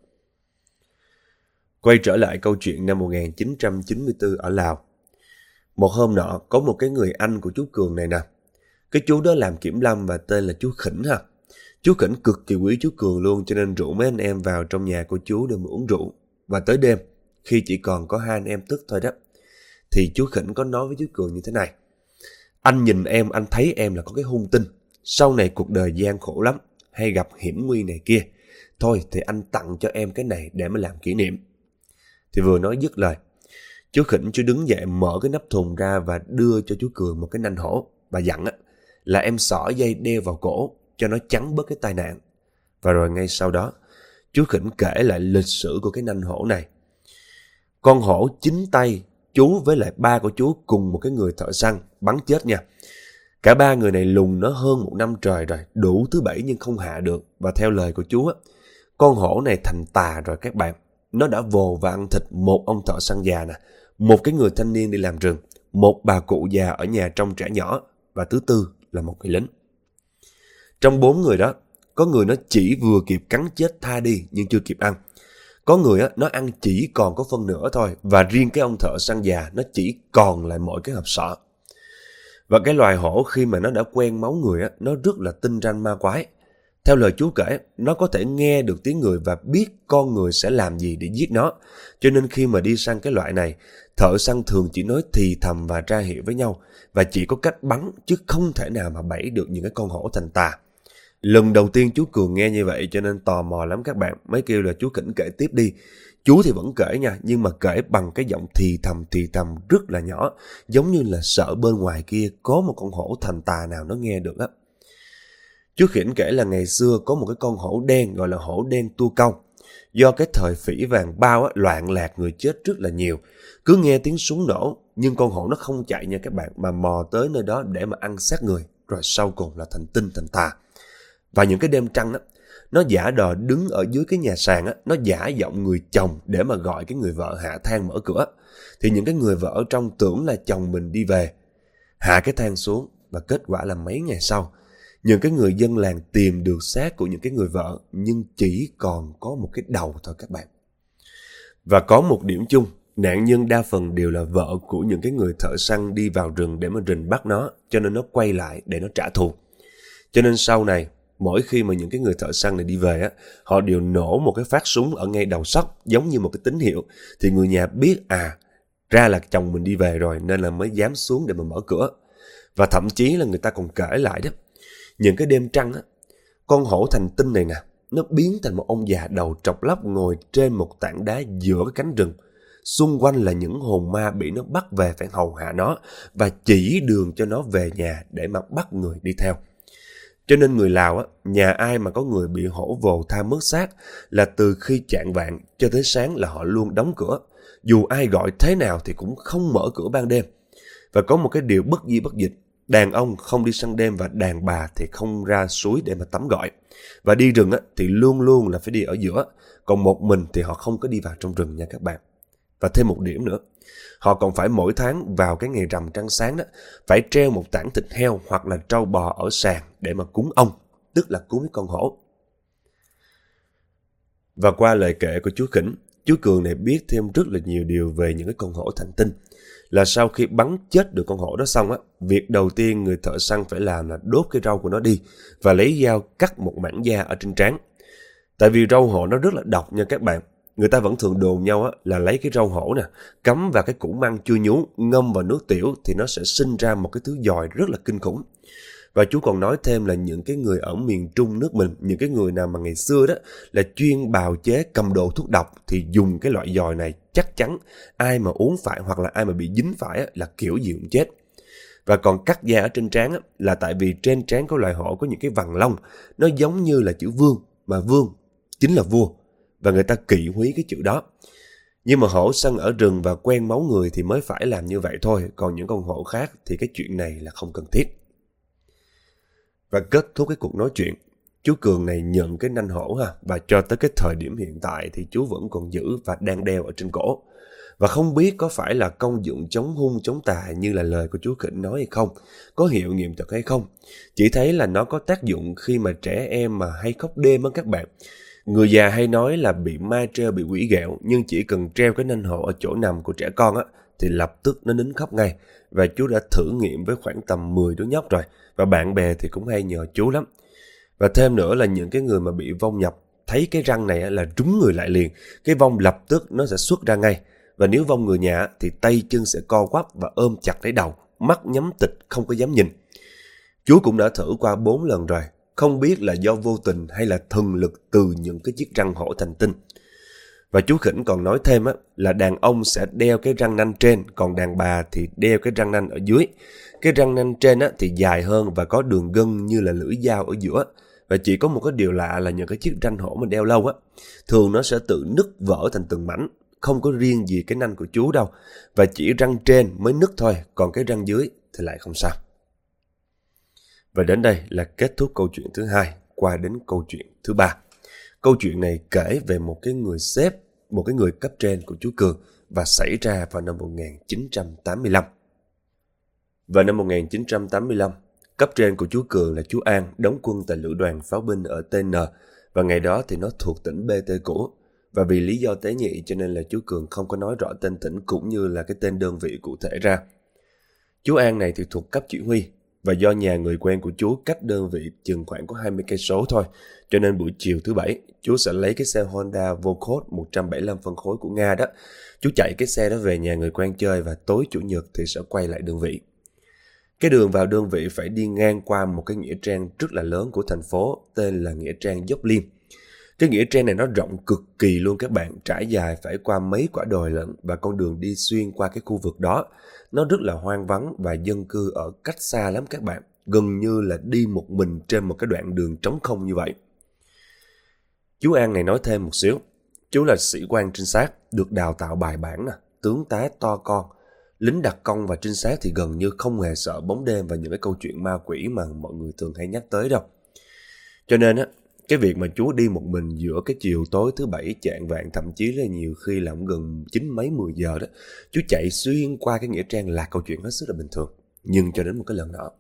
Quay trở lại câu chuyện năm 1994 ở Lào. Một hôm nọ, có một cái người anh của chú Cường này nè. Cái chú đó làm kiểm lâm và tên là chú Khỉnh ha. Chú Khỉnh cực kỳ quý chú Cường luôn cho nên rủ mấy anh em vào trong nhà của chú để mà uống rượu. Và tới đêm, khi chỉ còn có hai anh em thức thôi đó, thì chú Khỉnh có nói với chú Cường như thế này. Anh nhìn em, anh thấy em là có cái hung tinh. Sau này cuộc đời gian khổ lắm, hay gặp hiểm nguy này kia. Thôi thì anh tặng cho em cái này để mà làm kỷ niệm. Thì vừa nói dứt lời, chú Khỉnh chú đứng dậy mở cái nắp thùng ra và đưa cho chú Cường một cái nanh hổ. Và dặn á, là em xỏ dây đeo vào cổ cho nó chắn bớt cái tai nạn. Và rồi ngay sau đó, chú Khỉnh kể lại lịch sử của cái nanh hổ này. Con hổ chính tay chú với lại ba của chú cùng một cái người thợ săn bắn chết nha. Cả ba người này lùng nó hơn một năm trời rồi, đủ thứ bảy nhưng không hạ được. Và theo lời của chú á, con hổ này thành tà rồi các bạn. Nó đã vồ và ăn thịt một ông thợ săn già nè, một cái người thanh niên đi làm rừng, một bà cụ già ở nhà trong trẻ nhỏ và thứ tư là một người lính. Trong bốn người đó, có người nó chỉ vừa kịp cắn chết tha đi nhưng chưa kịp ăn. Có người á, nó ăn chỉ còn có phân nửa thôi và riêng cái ông thợ săn già nó chỉ còn lại mỗi cái hộp sọ. Và cái loài hổ khi mà nó đã quen máu người á, nó rất là tinh ranh ma quái. Theo lời chú kể, nó có thể nghe được tiếng người và biết con người sẽ làm gì để giết nó. Cho nên khi mà đi săn cái loại này, thợ săn thường chỉ nói thì thầm và tra hiệu với nhau và chỉ có cách bắn chứ không thể nào mà bẫy được những cái con hổ thành tà. Lần đầu tiên chú Cường nghe như vậy cho nên tò mò lắm các bạn. Mới kêu là chú Kỉnh kể tiếp đi. Chú thì vẫn kể nha, nhưng mà kể bằng cái giọng thì thầm thì thầm rất là nhỏ. Giống như là sợ bên ngoài kia có một con hổ thành tà nào nó nghe được á. Chú Khỉnh kể là ngày xưa có một cái con hổ đen gọi là hổ đen tua công. Do cái thời phỉ vàng bao á, loạn lạc người chết rất là nhiều. Cứ nghe tiếng súng nổ, nhưng con hổ nó không chạy nha các bạn, mà mò tới nơi đó để mà ăn xác người. Rồi sau cùng là thành tinh thành tà. Và những cái đêm trăng á, nó giả đò đứng ở dưới cái nhà sàn á, nó giả giọng người chồng để mà gọi cái người vợ hạ thang mở cửa. Thì những cái người vợ ở trong tưởng là chồng mình đi về. Hạ cái thang xuống và kết quả là mấy ngày sau, những cái người dân làng tìm được xác của những cái người vợ nhưng chỉ còn có một cái đầu thôi các bạn. Và có một điểm chung, nạn nhân đa phần đều là vợ của những cái người thợ săn đi vào rừng để mà rình bắt nó, cho nên nó quay lại để nó trả thù. Cho nên sau này, mỗi khi mà những cái người thợ săn này đi về á, họ đều nổ một cái phát súng ở ngay đầu sóc giống như một cái tín hiệu thì người nhà biết à ra là chồng mình đi về rồi nên là mới dám xuống để mà mở cửa. Và thậm chí là người ta còn kể lại đó, những cái đêm trăng á, con hổ thành tinh này nè, nó biến thành một ông già đầu trọc lóc ngồi trên một tảng đá giữa cái cánh rừng. Xung quanh là những hồn ma bị nó bắt về phải hầu hạ nó và chỉ đường cho nó về nhà để mà bắt người đi theo. Cho nên người Lào, á, nhà ai mà có người bị hổ vồ tha mất xác là từ khi chạng vạn cho tới sáng là họ luôn đóng cửa. Dù ai gọi thế nào thì cũng không mở cửa ban đêm. Và có một cái điều bất di bất dịch, đàn ông không đi săn đêm và đàn bà thì không ra suối để mà tắm gọi. Và đi rừng á, thì luôn luôn là phải đi ở giữa, còn một mình thì họ không có đi vào trong rừng nha các bạn. Và thêm một điểm nữa, Họ còn phải mỗi tháng vào cái ngày rằm trăng sáng đó, phải treo một tảng thịt heo hoặc là trâu bò ở sàn để mà cúng ông, tức là cúng cái con hổ. Và qua lời kể của chú Khỉnh, chú Cường này biết thêm rất là nhiều điều về những cái con hổ thành tinh. Là sau khi bắn chết được con hổ đó xong á, việc đầu tiên người thợ săn phải làm là đốt cái râu của nó đi và lấy dao cắt một mảng da ở trên trán. Tại vì râu hổ nó rất là độc nha các bạn, người ta vẫn thường đồn nhau á, là lấy cái râu hổ nè, cắm vào cái củ măng chưa nhú, ngâm vào nước tiểu thì nó sẽ sinh ra một cái thứ dòi rất là kinh khủng. Và chú còn nói thêm là những cái người ở miền Trung nước mình, những cái người nào mà ngày xưa đó là chuyên bào chế cầm đồ thuốc độc thì dùng cái loại dòi này chắc chắn ai mà uống phải hoặc là ai mà bị dính phải là kiểu gì cũng chết. Và còn cắt da ở trên trán là tại vì trên trán của loài hổ có những cái vằn lông, nó giống như là chữ vương, mà vương chính là vua và người ta kỵ húy cái chữ đó. Nhưng mà hổ săn ở rừng và quen máu người thì mới phải làm như vậy thôi, còn những con hổ khác thì cái chuyện này là không cần thiết. Và kết thúc cái cuộc nói chuyện, chú Cường này nhận cái nanh hổ ha, và cho tới cái thời điểm hiện tại thì chú vẫn còn giữ và đang đeo ở trên cổ. Và không biết có phải là công dụng chống hung chống tà như là lời của chú Khỉnh nói hay không, có hiệu nghiệm thật hay không. Chỉ thấy là nó có tác dụng khi mà trẻ em mà hay khóc đêm á các bạn. Người già hay nói là bị ma treo, bị quỷ ghẹo, nhưng chỉ cần treo cái nanh hộ ở chỗ nằm của trẻ con á, thì lập tức nó nín khóc ngay. Và chú đã thử nghiệm với khoảng tầm 10 đứa nhóc rồi, và bạn bè thì cũng hay nhờ chú lắm. Và thêm nữa là những cái người mà bị vong nhập thấy cái răng này là trúng người lại liền, cái vong lập tức nó sẽ xuất ra ngay. Và nếu vong người nhà thì tay chân sẽ co quắp và ôm chặt lấy đầu, mắt nhắm tịch không có dám nhìn. Chú cũng đã thử qua bốn lần rồi, không biết là do vô tình hay là thần lực từ những cái chiếc răng hổ thành tinh. Và chú Khỉnh còn nói thêm á, là đàn ông sẽ đeo cái răng nanh trên, còn đàn bà thì đeo cái răng nanh ở dưới. Cái răng nanh trên á, thì dài hơn và có đường gân như là lưỡi dao ở giữa. Và chỉ có một cái điều lạ là những cái chiếc răng hổ mình đeo lâu á, thường nó sẽ tự nứt vỡ thành từng mảnh, không có riêng gì cái nanh của chú đâu. Và chỉ răng trên mới nứt thôi, còn cái răng dưới thì lại không sao. Và đến đây là kết thúc câu chuyện thứ hai, qua đến câu chuyện thứ ba. Câu chuyện này kể về một cái người sếp, một cái người cấp trên của chú Cường và xảy ra vào năm 1985. Vào năm 1985, cấp trên của chú Cường là chú An đóng quân tại lữ đoàn pháo binh ở TN và ngày đó thì nó thuộc tỉnh BT cũ. Và vì lý do tế nhị cho nên là chú Cường không có nói rõ tên tỉnh cũng như là cái tên đơn vị cụ thể ra. Chú An này thì thuộc cấp chỉ huy và do nhà người quen của chú cách đơn vị chừng khoảng có 20 cây số thôi, cho nên buổi chiều thứ bảy, chú sẽ lấy cái xe Honda Vocod 175 phân khối của Nga đó. Chú chạy cái xe đó về nhà người quen chơi và tối chủ nhật thì sẽ quay lại đơn vị. Cái đường vào đơn vị phải đi ngang qua một cái nghĩa trang rất là lớn của thành phố tên là nghĩa trang Dốc Liêm. Cái nghĩa trang này nó rộng cực kỳ luôn các bạn, trải dài phải qua mấy quả đồi lận và con đường đi xuyên qua cái khu vực đó. Nó rất là hoang vắng và dân cư ở cách xa lắm các bạn, gần như là đi một mình trên một cái đoạn đường trống không như vậy. Chú An này nói thêm một xíu, chú là sĩ quan trinh sát, được đào tạo bài bản nè, tướng tá to con. Lính đặc công và trinh sát thì gần như không hề sợ bóng đêm và những cái câu chuyện ma quỷ mà mọi người thường hay nhắc tới đâu. Cho nên á, cái việc mà chú đi một mình giữa cái chiều tối thứ bảy chạng vạn thậm chí là nhiều khi là cũng gần chín mấy mười giờ đó chú chạy xuyên qua cái nghĩa trang là câu chuyện hết sức là bình thường nhưng cho đến một cái lần nọ,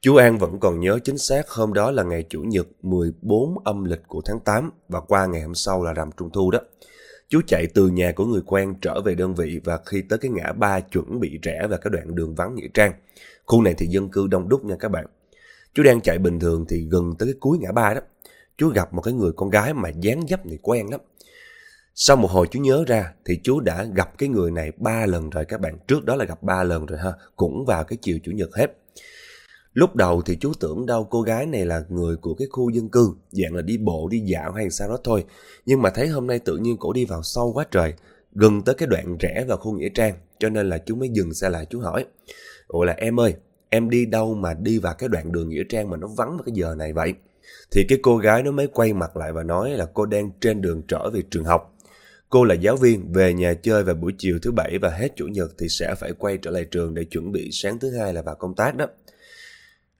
chú An vẫn còn nhớ chính xác hôm đó là ngày chủ nhật 14 âm lịch của tháng 8 và qua ngày hôm sau là rằm trung thu đó chú chạy từ nhà của người quen trở về đơn vị và khi tới cái ngã ba chuẩn bị rẽ vào cái đoạn đường vắng nghĩa trang khu này thì dân cư đông đúc nha các bạn chú đang chạy bình thường thì gần tới cái cuối ngã ba đó chú gặp một cái người con gái mà dáng dấp này quen lắm. Sau một hồi chú nhớ ra thì chú đã gặp cái người này ba lần rồi các bạn. Trước đó là gặp ba lần rồi ha, cũng vào cái chiều chủ nhật hết. Lúc đầu thì chú tưởng đâu cô gái này là người của cái khu dân cư, dạng là đi bộ, đi dạo hay sao đó thôi. Nhưng mà thấy hôm nay tự nhiên cổ đi vào sâu quá trời, gần tới cái đoạn rẽ vào khu Nghĩa Trang, cho nên là chú mới dừng xe lại chú hỏi. Ủa là em ơi, em đi đâu mà đi vào cái đoạn đường Nghĩa Trang mà nó vắng vào cái giờ này vậy? thì cái cô gái nó mới quay mặt lại và nói là cô đang trên đường trở về trường học. Cô là giáo viên, về nhà chơi vào buổi chiều thứ bảy và hết chủ nhật thì sẽ phải quay trở lại trường để chuẩn bị sáng thứ hai là vào công tác đó.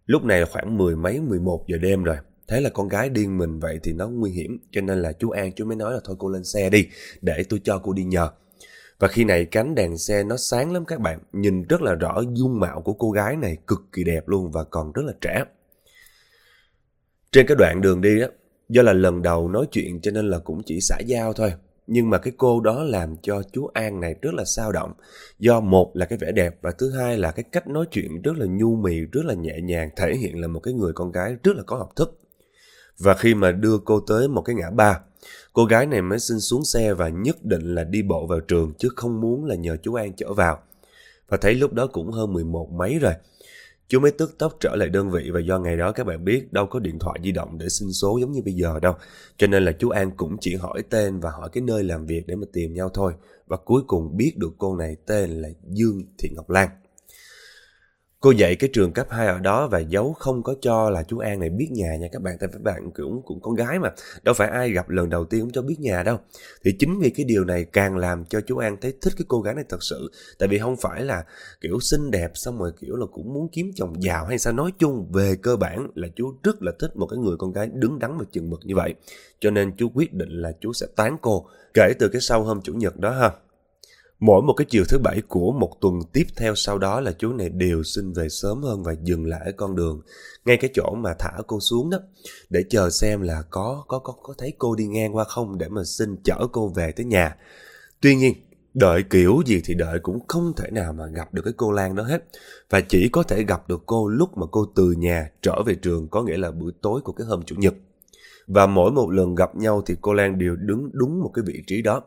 Lúc này là khoảng mười mấy, mười một giờ đêm rồi. Thế là con gái điên mình vậy thì nó nguy hiểm, cho nên là chú An chú mới nói là thôi cô lên xe đi, để tôi cho cô đi nhờ. Và khi này cánh đèn xe nó sáng lắm các bạn, nhìn rất là rõ dung mạo của cô gái này cực kỳ đẹp luôn và còn rất là trẻ. Trên cái đoạn đường đi á, do là lần đầu nói chuyện cho nên là cũng chỉ xã giao thôi. Nhưng mà cái cô đó làm cho chú An này rất là sao động. Do một là cái vẻ đẹp và thứ hai là cái cách nói chuyện rất là nhu mì, rất là nhẹ nhàng, thể hiện là một cái người con gái rất là có học thức. Và khi mà đưa cô tới một cái ngã ba, cô gái này mới xin xuống xe và nhất định là đi bộ vào trường chứ không muốn là nhờ chú An chở vào. Và thấy lúc đó cũng hơn 11 mấy rồi. Chú mới tức tốc trở lại đơn vị và do ngày đó các bạn biết đâu có điện thoại di động để xin số giống như bây giờ đâu. Cho nên là chú An cũng chỉ hỏi tên và hỏi cái nơi làm việc để mà tìm nhau thôi. Và cuối cùng biết được cô này tên là Dương Thị Ngọc Lan. Cô dạy cái trường cấp 2 ở đó và giấu không có cho là chú An này biết nhà nha các bạn. Tại các bạn cũng cũng con gái mà. Đâu phải ai gặp lần đầu tiên cũng cho biết nhà đâu. Thì chính vì cái điều này càng làm cho chú An thấy thích cái cô gái này thật sự. Tại vì không phải là kiểu xinh đẹp xong rồi kiểu là cũng muốn kiếm chồng giàu hay sao. Nói chung về cơ bản là chú rất là thích một cái người con gái đứng đắn và chừng mực như vậy. Cho nên chú quyết định là chú sẽ tán cô kể từ cái sau hôm chủ nhật đó ha. Mỗi một cái chiều thứ bảy của một tuần tiếp theo sau đó là chú này đều xin về sớm hơn và dừng lại ở con đường, ngay cái chỗ mà thả cô xuống đó, để chờ xem là có có có có thấy cô đi ngang qua không để mà xin chở cô về tới nhà. Tuy nhiên, đợi kiểu gì thì đợi cũng không thể nào mà gặp được cái cô Lan đó hết. Và chỉ có thể gặp được cô lúc mà cô từ nhà trở về trường, có nghĩa là buổi tối của cái hôm Chủ nhật. Và mỗi một lần gặp nhau thì cô Lan đều đứng đúng một cái vị trí đó.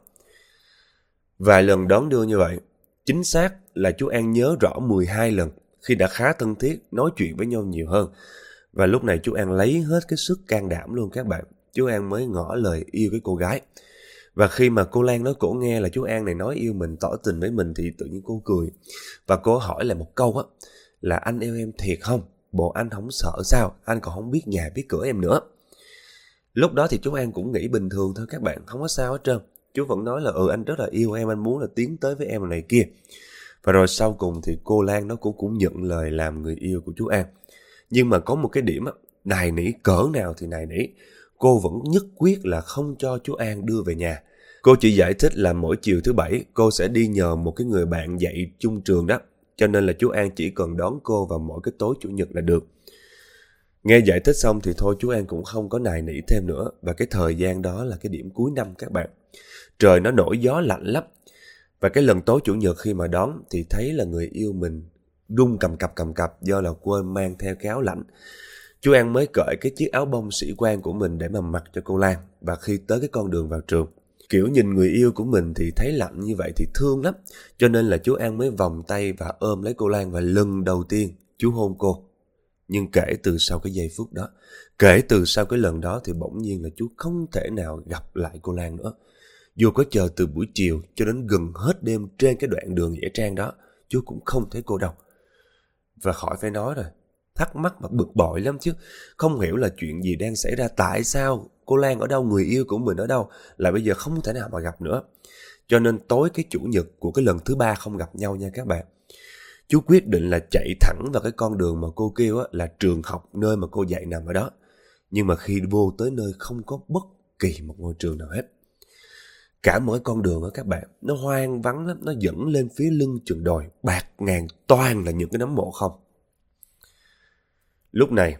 Vài lần đón đưa như vậy, chính xác là chú An nhớ rõ 12 lần khi đã khá thân thiết, nói chuyện với nhau nhiều hơn. Và lúc này chú An lấy hết cái sức can đảm luôn các bạn. Chú An mới ngỏ lời yêu cái cô gái. Và khi mà cô Lan nói cổ nghe là chú An này nói yêu mình, tỏ tình với mình thì tự nhiên cô cười. Và cô hỏi lại một câu á, là anh yêu em thiệt không? Bộ anh không sợ sao? Anh còn không biết nhà biết cửa em nữa. Lúc đó thì chú An cũng nghĩ bình thường thôi các bạn, không có sao hết trơn. Chú vẫn nói là ừ anh rất là yêu em, anh muốn là tiến tới với em này kia. Và rồi sau cùng thì cô Lan nó cũng cũng nhận lời làm người yêu của chú An. Nhưng mà có một cái điểm á, nài nỉ cỡ nào thì nài nỉ. Cô vẫn nhất quyết là không cho chú An đưa về nhà. Cô chỉ giải thích là mỗi chiều thứ bảy cô sẽ đi nhờ một cái người bạn dạy chung trường đó. Cho nên là chú An chỉ cần đón cô vào mỗi cái tối chủ nhật là được. Nghe giải thích xong thì thôi chú An cũng không có nài nỉ thêm nữa. Và cái thời gian đó là cái điểm cuối năm các bạn. Trời nó nổi gió lạnh lắm. Và cái lần tối chủ nhật khi mà đón thì thấy là người yêu mình rung cầm cập cầm cập do là quên mang theo cái áo lạnh. Chú An mới cởi cái chiếc áo bông sĩ quan của mình để mà mặc cho cô Lan và khi tới cái con đường vào trường. Kiểu nhìn người yêu của mình thì thấy lạnh như vậy thì thương lắm. Cho nên là chú An mới vòng tay và ôm lấy cô Lan và lần đầu tiên chú hôn cô. Nhưng kể từ sau cái giây phút đó, kể từ sau cái lần đó thì bỗng nhiên là chú không thể nào gặp lại cô Lan nữa. Dù có chờ từ buổi chiều cho đến gần hết đêm trên cái đoạn đường dễ Trang đó, chú cũng không thấy cô đâu. Và khỏi phải nói rồi, thắc mắc mà bực bội lắm chứ. Không hiểu là chuyện gì đang xảy ra, tại sao cô Lan ở đâu, người yêu của mình ở đâu, lại bây giờ không thể nào mà gặp nữa. Cho nên tối cái chủ nhật của cái lần thứ ba không gặp nhau nha các bạn. Chú quyết định là chạy thẳng vào cái con đường mà cô kêu á, là trường học nơi mà cô dạy nằm ở đó. Nhưng mà khi vô tới nơi không có bất kỳ một ngôi trường nào hết. Cả mỗi con đường á các bạn, nó hoang vắng lắm, nó dẫn lên phía lưng trường đồi, bạc ngàn toàn là những cái nấm mộ không. Lúc này,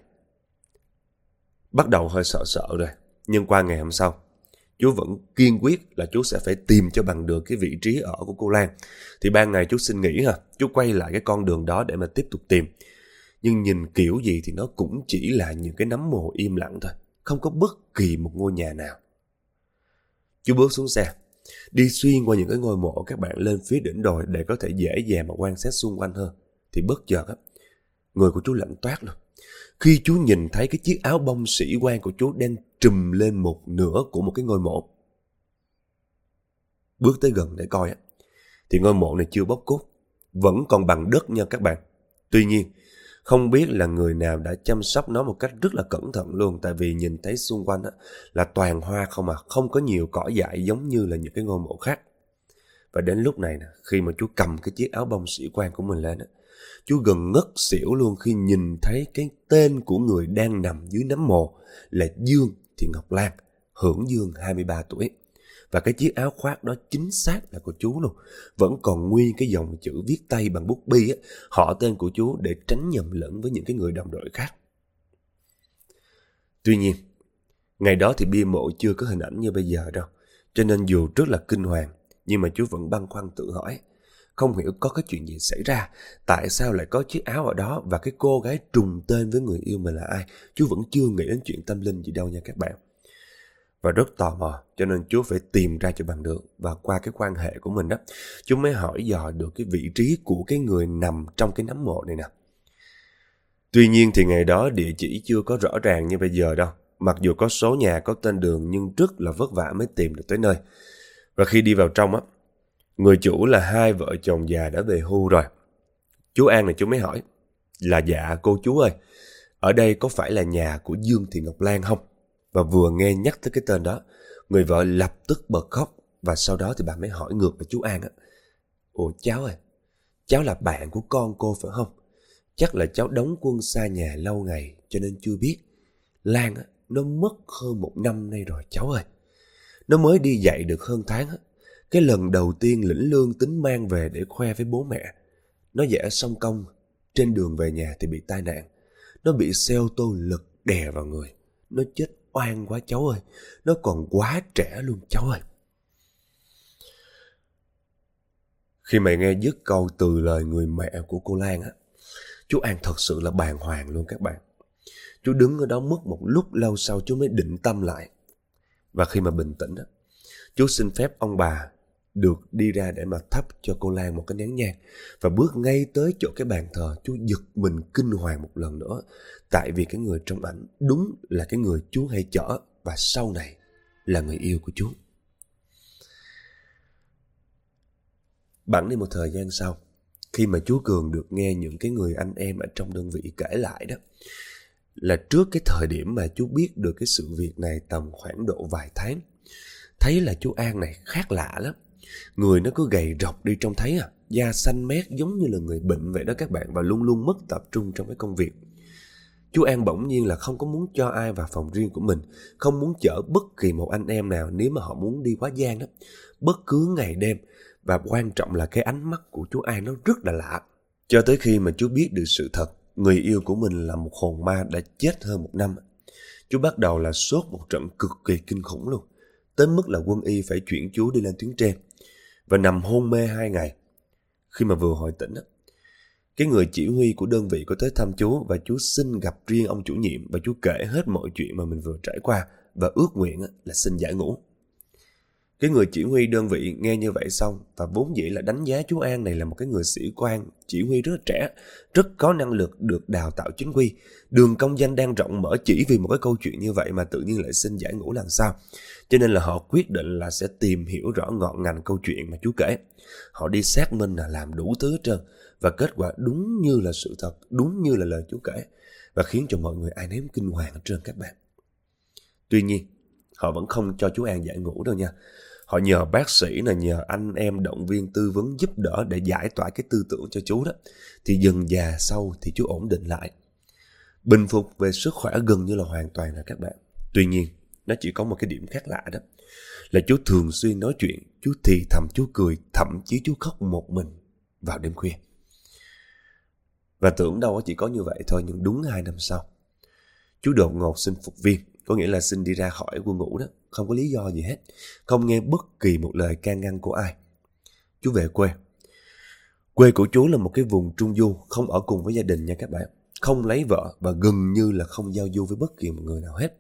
bắt đầu hơi sợ sợ rồi, nhưng qua ngày hôm sau, chú vẫn kiên quyết là chú sẽ phải tìm cho bằng được cái vị trí ở của cô Lan. Thì ban ngày chú xin nghỉ ha, chú quay lại cái con đường đó để mà tiếp tục tìm. Nhưng nhìn kiểu gì thì nó cũng chỉ là những cái nấm mồ im lặng thôi, không có bất kỳ một ngôi nhà nào. Chú bước xuống xe, đi xuyên qua những cái ngôi mộ các bạn lên phía đỉnh đồi để có thể dễ dàng mà quan sát xung quanh hơn. Thì bất chợt á, người của chú lạnh toát luôn. Khi chú nhìn thấy cái chiếc áo bông sĩ quan của chú đang trùm lên một nửa của một cái ngôi mộ. Bước tới gần để coi á, thì ngôi mộ này chưa bóc cốt, vẫn còn bằng đất nha các bạn. Tuy nhiên, không biết là người nào đã chăm sóc nó một cách rất là cẩn thận luôn tại vì nhìn thấy xung quanh á, là toàn hoa không à, không có nhiều cỏ dại giống như là những cái ngôi mộ khác. Và đến lúc này nè, khi mà chú cầm cái chiếc áo bông sĩ quan của mình lên á, chú gần ngất xỉu luôn khi nhìn thấy cái tên của người đang nằm dưới nấm mồ là Dương Thị Ngọc Lan, hưởng dương 23 tuổi. Và cái chiếc áo khoác đó chính xác là của chú luôn. Vẫn còn nguyên cái dòng chữ viết tay bằng bút bi á, họ tên của chú để tránh nhầm lẫn với những cái người đồng đội khác. Tuy nhiên, ngày đó thì bia mộ chưa có hình ảnh như bây giờ đâu. Cho nên dù rất là kinh hoàng, nhưng mà chú vẫn băn khoăn tự hỏi. Không hiểu có cái chuyện gì xảy ra, tại sao lại có chiếc áo ở đó và cái cô gái trùng tên với người yêu mình là ai. Chú vẫn chưa nghĩ đến chuyện tâm linh gì đâu nha các bạn và rất tò mò, cho nên chú phải tìm ra cho bằng được và qua cái quan hệ của mình đó chú mới hỏi dò được cái vị trí của cái người nằm trong cái nấm mộ này nè. Tuy nhiên thì ngày đó địa chỉ chưa có rõ ràng như bây giờ đâu. Mặc dù có số nhà, có tên đường, nhưng rất là vất vả mới tìm được tới nơi. Và khi đi vào trong á, người chủ là hai vợ chồng già đã về hưu rồi. Chú an này chú mới hỏi, là dạ cô chú ơi, ở đây có phải là nhà của dương thị ngọc lan không? Và vừa nghe nhắc tới cái tên đó, người vợ lập tức bật khóc và sau đó thì bà mới hỏi ngược về chú An á. Ủa cháu ơi, cháu là bạn của con cô phải không? Chắc là cháu đóng quân xa nhà lâu ngày cho nên chưa biết. Lan á, nó mất hơn một năm nay rồi cháu ơi. Nó mới đi dạy được hơn tháng á. Cái lần đầu tiên lĩnh lương tính mang về để khoe với bố mẹ. Nó vẽ xong công, trên đường về nhà thì bị tai nạn. Nó bị xe ô tô lật đè vào người. Nó chết oan quá cháu ơi. Nó còn quá trẻ luôn cháu ơi. Khi mày nghe dứt câu từ lời người mẹ của cô Lan á, chú An thật sự là bàng hoàng luôn các bạn. Chú đứng ở đó mất một lúc lâu sau chú mới định tâm lại. Và khi mà bình tĩnh á, chú xin phép ông bà được đi ra để mà thắp cho cô Lan một cái nén nhang và bước ngay tới chỗ cái bàn thờ chú giật mình kinh hoàng một lần nữa tại vì cái người trong ảnh đúng là cái người chú hay chở và sau này là người yêu của chú. Bẵng đi một thời gian sau, khi mà chú Cường được nghe những cái người anh em ở trong đơn vị kể lại đó, là trước cái thời điểm mà chú biết được cái sự việc này tầm khoảng độ vài tháng, thấy là chú An này khác lạ lắm. Người nó cứ gầy rọc đi trông thấy à, da xanh mét giống như là người bệnh vậy đó các bạn và luôn luôn mất tập trung trong cái công việc. Chú An bỗng nhiên là không có muốn cho ai vào phòng riêng của mình, không muốn chở bất kỳ một anh em nào nếu mà họ muốn đi quá gian đó. Bất cứ ngày đêm, và quan trọng là cái ánh mắt của chú An nó rất là lạ. Cho tới khi mà chú biết được sự thật, người yêu của mình là một hồn ma đã chết hơn một năm. Chú bắt đầu là sốt một trận cực kỳ kinh khủng luôn. Tới mức là quân y phải chuyển chú đi lên tuyến trên. Và nằm hôn mê hai ngày. Khi mà vừa hồi tỉnh, cái người chỉ huy của đơn vị có tới thăm chú và chú xin gặp riêng ông chủ nhiệm và chú kể hết mọi chuyện mà mình vừa trải qua và ước nguyện là xin giải ngũ. Cái người chỉ huy đơn vị nghe như vậy xong và vốn dĩ là đánh giá chú An này là một cái người sĩ quan, chỉ huy rất trẻ, rất có năng lực được đào tạo chính quy. Đường công danh đang rộng mở chỉ vì một cái câu chuyện như vậy mà tự nhiên lại xin giải ngũ làm sao. Cho nên là họ quyết định là sẽ tìm hiểu rõ ngọn ngành câu chuyện mà chú kể. Họ đi xác minh là làm đủ thứ hết trơn. Và kết quả đúng như là sự thật, đúng như là lời chú kể. Và khiến cho mọi người ai nếm kinh hoàng hết trơn các bạn. Tuy nhiên, họ vẫn không cho chú An giải ngũ đâu nha. Họ nhờ bác sĩ là nhờ anh em động viên tư vấn giúp đỡ để giải tỏa cái tư tưởng cho chú đó. Thì dần già sau thì chú ổn định lại. Bình phục về sức khỏe gần như là hoàn toàn là các bạn. Tuy nhiên, nó chỉ có một cái điểm khác lạ đó. Là chú thường xuyên nói chuyện, chú thì thầm chú cười, thậm chí chú khóc một mình vào đêm khuya. Và tưởng đâu chỉ có như vậy thôi nhưng đúng hai năm sau. Chú đột ngột xin phục viên có nghĩa là xin đi ra khỏi quân ngũ đó, không có lý do gì hết, không nghe bất kỳ một lời can ngăn của ai. Chú về quê. Quê của chú là một cái vùng trung du, không ở cùng với gia đình nha các bạn. Không lấy vợ và gần như là không giao du với bất kỳ một người nào hết.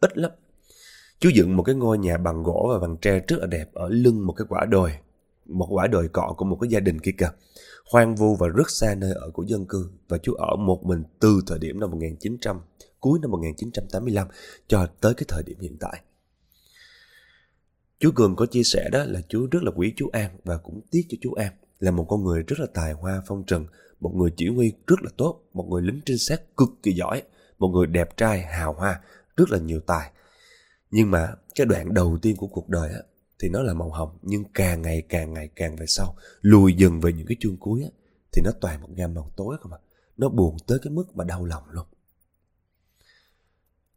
Ít lắm. Chú dựng một cái ngôi nhà bằng gỗ và bằng tre rất là đẹp ở lưng một cái quả đồi. Một quả đồi cọ của một cái gia đình kia kìa. Hoang vu và rất xa nơi ở của dân cư. Và chú ở một mình từ thời điểm năm 1900 cuối năm 1985 cho tới cái thời điểm hiện tại. Chú Cường có chia sẻ đó là chú rất là quý chú An và cũng tiếc cho chú An là một con người rất là tài hoa phong trần, một người chỉ huy rất là tốt, một người lính trinh sát cực kỳ giỏi, một người đẹp trai, hào hoa, rất là nhiều tài. Nhưng mà cái đoạn đầu tiên của cuộc đời á, thì nó là màu hồng nhưng càng ngày càng ngày càng về sau lùi dần về những cái chương cuối á, thì nó toàn một gam màu tối không à nó buồn tới cái mức mà đau lòng luôn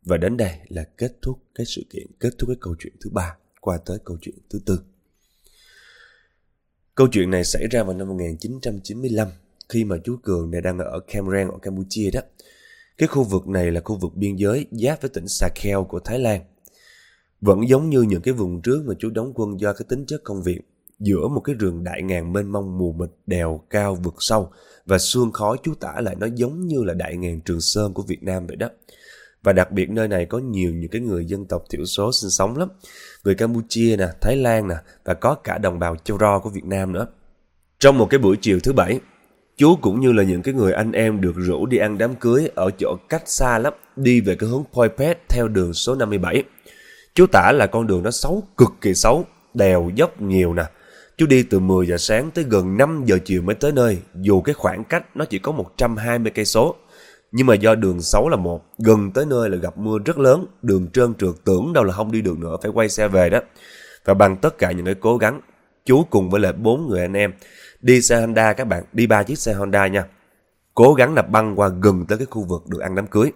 và đến đây là kết thúc cái sự kiện, kết thúc cái câu chuyện thứ ba, qua tới câu chuyện thứ tư. Câu chuyện này xảy ra vào năm 1995 khi mà chú Cường này đang ở Cam Ranh ở Campuchia đó. Cái khu vực này là khu vực biên giới giáp với tỉnh Sakeo của Thái Lan. Vẫn giống như những cái vùng trước mà chú đóng quân do cái tính chất công việc. Giữa một cái rừng đại ngàn mênh mông mù mịt, đèo cao vực sâu và xương khói chú tả lại nó giống như là đại ngàn Trường Sơn của Việt Nam vậy đó. Và đặc biệt nơi này có nhiều những cái người dân tộc thiểu số sinh sống lắm. Người Campuchia nè, Thái Lan nè và có cả đồng bào châu Ro của Việt Nam nữa. Trong một cái buổi chiều thứ bảy, chú cũng như là những cái người anh em được rủ đi ăn đám cưới ở chỗ cách xa lắm, đi về cái hướng Poipet theo đường số 57. Chú tả là con đường nó xấu, cực kỳ xấu, đèo dốc nhiều nè. Chú đi từ 10 giờ sáng tới gần 5 giờ chiều mới tới nơi, dù cái khoảng cách nó chỉ có 120 cây số. Nhưng mà do đường xấu là một, gần tới nơi là gặp mưa rất lớn, đường trơn trượt tưởng đâu là không đi được nữa, phải quay xe về đó. Và bằng tất cả những cái cố gắng, chú cùng với lại bốn người anh em đi xe Honda các bạn, đi ba chiếc xe Honda nha. Cố gắng là băng qua gần tới cái khu vực được ăn đám cưới.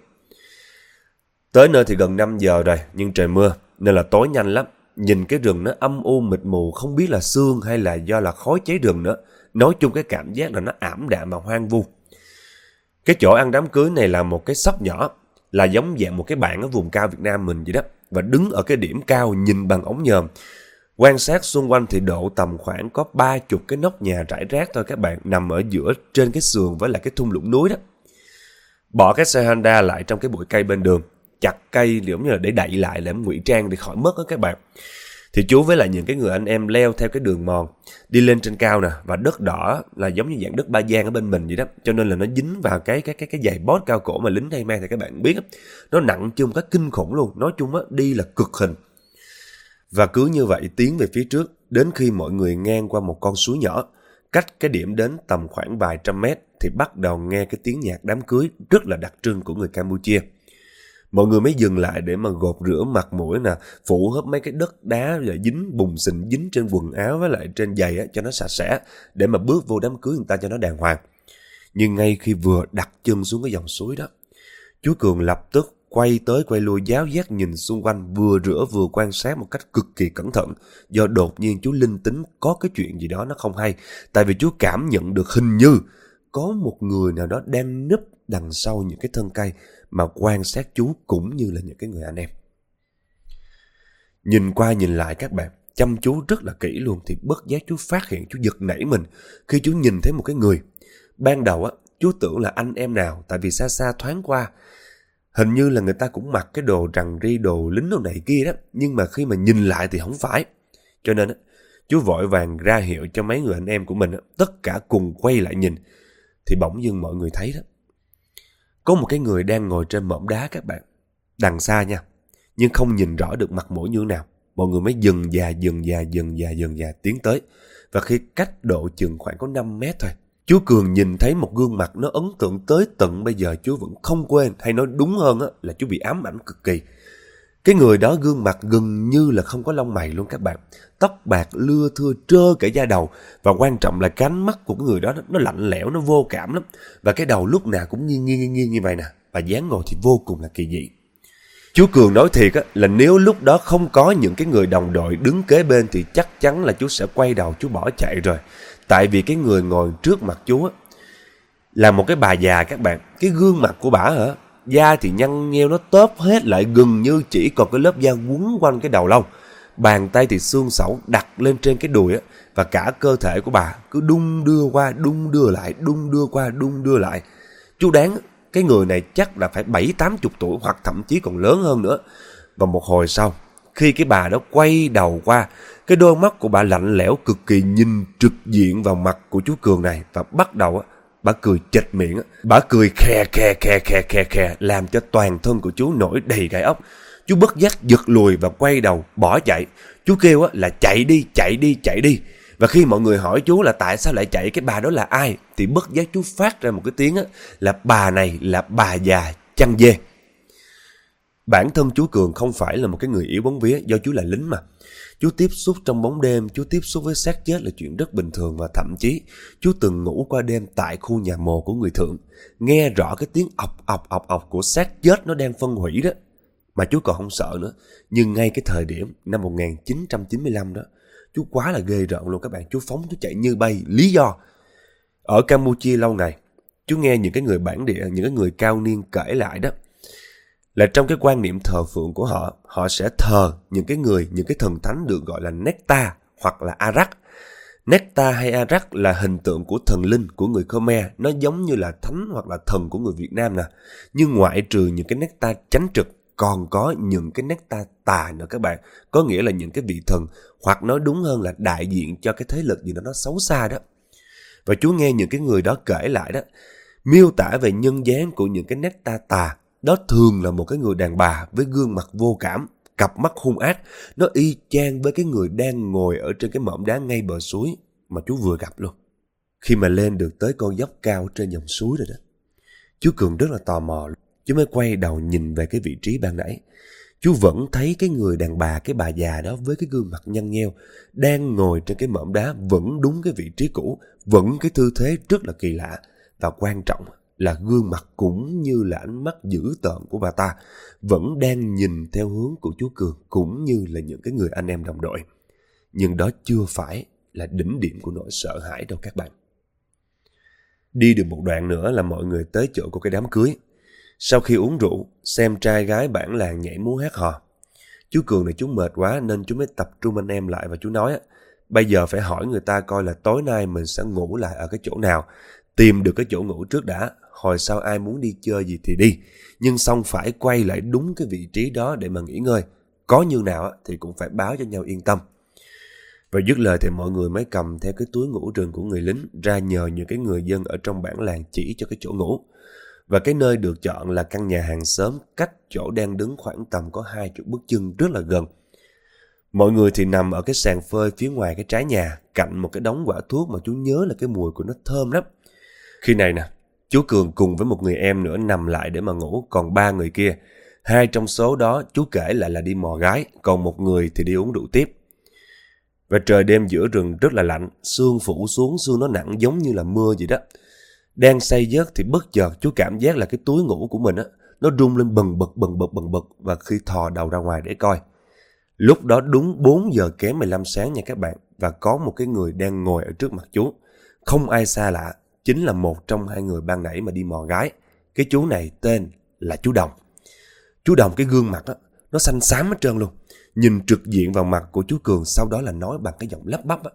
Tới nơi thì gần 5 giờ rồi, nhưng trời mưa, nên là tối nhanh lắm. nhìn cái rừng nó âm u mịt mù không biết là sương hay là do là khói cháy rừng nữa. Nói chung cái cảm giác là nó ảm đạm mà hoang vu. Cái chỗ ăn đám cưới này là một cái sóc nhỏ, là giống dạng một cái bạn ở vùng cao Việt Nam mình vậy đó. Và đứng ở cái điểm cao nhìn bằng ống nhòm. Quan sát xung quanh thì độ tầm khoảng có ba chục cái nóc nhà rải rác thôi các bạn nằm ở giữa trên cái sườn với lại cái thung lũng núi đó. Bỏ cái xe Honda lại trong cái bụi cây bên đường, chặt cây giống như là để đậy lại để ngụy trang để khỏi mất đó các bạn. Thì chú với lại những cái người anh em leo theo cái đường mòn, đi lên trên cao nè, và đất đỏ là giống như dạng đất ba giang ở bên mình vậy đó. Cho nên là nó dính vào cái cái cái cái giày bót cao cổ mà lính hay mang thì các bạn biết nó nặng chung cái kinh khủng luôn. Nói chung á, đi là cực hình. Và cứ như vậy tiến về phía trước, đến khi mọi người ngang qua một con suối nhỏ, cách cái điểm đến tầm khoảng vài trăm mét, thì bắt đầu nghe cái tiếng nhạc đám cưới rất là đặc trưng của người Campuchia. Mọi người mới dừng lại để mà gột rửa mặt mũi nè, phủ hấp mấy cái đất đá và dính bùng xình dính trên quần áo với lại trên giày á, cho nó sạch sẽ để mà bước vô đám cưới người ta cho nó đàng hoàng. Nhưng ngay khi vừa đặt chân xuống cái dòng suối đó, chú Cường lập tức quay tới quay lui giáo giác nhìn xung quanh vừa rửa vừa quan sát một cách cực kỳ cẩn thận do đột nhiên chú linh tính có cái chuyện gì đó nó không hay tại vì chú cảm nhận được hình như có một người nào đó đang núp đằng sau những cái thân cây mà quan sát chú cũng như là những cái người anh em. Nhìn qua nhìn lại các bạn, chăm chú rất là kỹ luôn thì bất giác chú phát hiện chú giật nảy mình khi chú nhìn thấy một cái người. Ban đầu á, chú tưởng là anh em nào tại vì xa xa thoáng qua. Hình như là người ta cũng mặc cái đồ rằn ri đồ lính đồ này kia đó, nhưng mà khi mà nhìn lại thì không phải. Cho nên á, chú vội vàng ra hiệu cho mấy người anh em của mình á, tất cả cùng quay lại nhìn thì bỗng dưng mọi người thấy đó có một cái người đang ngồi trên mỏm đá các bạn. Đằng xa nha. Nhưng không nhìn rõ được mặt mũi như thế nào. Mọi người mới dừng già, dừng già, dừng già, dừng già tiến tới. Và khi cách độ chừng khoảng có 5 mét thôi. Chú Cường nhìn thấy một gương mặt nó ấn tượng tới tận bây giờ chú vẫn không quên. Hay nói đúng hơn á, là chú bị ám ảnh cực kỳ. Cái người đó gương mặt gần như là không có lông mày luôn các bạn. Tóc bạc lưa thưa trơ cả da đầu. Và quan trọng là cánh mắt của cái người đó nó lạnh lẽo, nó vô cảm lắm. Và cái đầu lúc nào cũng nghiêng nghiêng nghiêng như vậy nè. Và dáng ngồi thì vô cùng là kỳ dị. Chú Cường nói thiệt á, là nếu lúc đó không có những cái người đồng đội đứng kế bên thì chắc chắn là chú sẽ quay đầu chú bỏ chạy rồi. Tại vì cái người ngồi trước mặt chú á, là một cái bà già các bạn. Cái gương mặt của bà hả? Da thì nhăn nheo nó tớp hết lại gần như chỉ còn cái lớp da quấn quanh cái đầu lông. Bàn tay thì xương sẩu đặt lên trên cái đùi á và cả cơ thể của bà cứ đung đưa qua, đung đưa lại, đung đưa qua, đung đưa lại. Chú đáng cái người này chắc là phải bảy tám chục tuổi hoặc thậm chí còn lớn hơn nữa. Và một hồi sau, khi cái bà đó quay đầu qua, cái đôi mắt của bà lạnh lẽo cực kỳ nhìn trực diện vào mặt của chú Cường này và bắt đầu á Bà cười chệch miệng, bà cười khe khe khe khe khe khe, làm cho toàn thân của chú nổi đầy gai ốc. Chú bất giác giật lùi và quay đầu, bỏ chạy. Chú kêu là chạy đi, chạy đi, chạy đi. Và khi mọi người hỏi chú là tại sao lại chạy cái bà đó là ai, thì bất giác chú phát ra một cái tiếng là bà này là bà già chăn dê. Bản thân chú Cường không phải là một cái người yếu bóng vía do chú là lính mà. Chú tiếp xúc trong bóng đêm, chú tiếp xúc với xác chết là chuyện rất bình thường và thậm chí chú từng ngủ qua đêm tại khu nhà mồ của người thượng. Nghe rõ cái tiếng ọc ọc ọc ọc của xác chết nó đang phân hủy đó. Mà chú còn không sợ nữa. Nhưng ngay cái thời điểm năm 1995 đó, chú quá là ghê rợn luôn các bạn. Chú phóng chú chạy như bay. Lý do, ở Campuchia lâu ngày, chú nghe những cái người bản địa, những cái người cao niên kể lại đó là trong cái quan niệm thờ phượng của họ, họ sẽ thờ những cái người, những cái thần thánh được gọi là Necta hoặc là Arak. Necta hay Arak là hình tượng của thần linh của người Khmer, nó giống như là thánh hoặc là thần của người Việt Nam nè. Nhưng ngoại trừ những cái Necta chánh trực, còn có những cái Necta tà nữa các bạn. Có nghĩa là những cái vị thần, hoặc nói đúng hơn là đại diện cho cái thế lực gì đó nó xấu xa đó. Và chú nghe những cái người đó kể lại đó, miêu tả về nhân dáng của những cái Necta tà đó thường là một cái người đàn bà với gương mặt vô cảm, cặp mắt hung ác. Nó y chang với cái người đang ngồi ở trên cái mỏm đá ngay bờ suối mà chú vừa gặp luôn. Khi mà lên được tới con dốc cao trên dòng suối rồi đó. Chú Cường rất là tò mò. Chú mới quay đầu nhìn về cái vị trí ban nãy. Chú vẫn thấy cái người đàn bà, cái bà già đó với cái gương mặt nhăn nheo, đang ngồi trên cái mỏm đá vẫn đúng cái vị trí cũ, vẫn cái tư thế rất là kỳ lạ. Và quan trọng là gương mặt cũng như là ánh mắt dữ tợn của bà ta vẫn đang nhìn theo hướng của chú Cường cũng như là những cái người anh em đồng đội. Nhưng đó chưa phải là đỉnh điểm của nỗi sợ hãi đâu các bạn. Đi được một đoạn nữa là mọi người tới chỗ của cái đám cưới. Sau khi uống rượu, xem trai gái bản làng nhảy múa hát hò. Chú Cường này chú mệt quá nên chú mới tập trung anh em lại và chú nói bây giờ phải hỏi người ta coi là tối nay mình sẽ ngủ lại ở cái chỗ nào. Tìm được cái chỗ ngủ trước đã, hồi sau ai muốn đi chơi gì thì đi. Nhưng xong phải quay lại đúng cái vị trí đó để mà nghỉ ngơi. Có như nào thì cũng phải báo cho nhau yên tâm. Và dứt lời thì mọi người mới cầm theo cái túi ngủ rừng của người lính ra nhờ những cái người dân ở trong bản làng chỉ cho cái chỗ ngủ. Và cái nơi được chọn là căn nhà hàng xóm cách chỗ đang đứng khoảng tầm có hai chục bước chân rất là gần. Mọi người thì nằm ở cái sàn phơi phía ngoài cái trái nhà, cạnh một cái đống quả thuốc mà chú nhớ là cái mùi của nó thơm lắm. Khi này nè, chú Cường cùng với một người em nữa nằm lại để mà ngủ, còn ba người kia. Hai trong số đó chú kể lại là đi mò gái, còn một người thì đi uống rượu tiếp. Và trời đêm giữa rừng rất là lạnh, sương phủ xuống, sương nó nặng giống như là mưa vậy đó. Đang say giấc thì bất chợt chú cảm giác là cái túi ngủ của mình á, nó rung lên bần bật bần bật bần bật và khi thò đầu ra ngoài để coi. Lúc đó đúng 4 giờ kém 15 sáng nha các bạn và có một cái người đang ngồi ở trước mặt chú. Không ai xa lạ, chính là một trong hai người ban nãy mà đi mò gái. Cái chú này tên là chú Đồng. Chú Đồng cái gương mặt á, nó xanh xám hết trơn luôn. Nhìn trực diện vào mặt của chú Cường sau đó là nói bằng cái giọng lắp bắp á,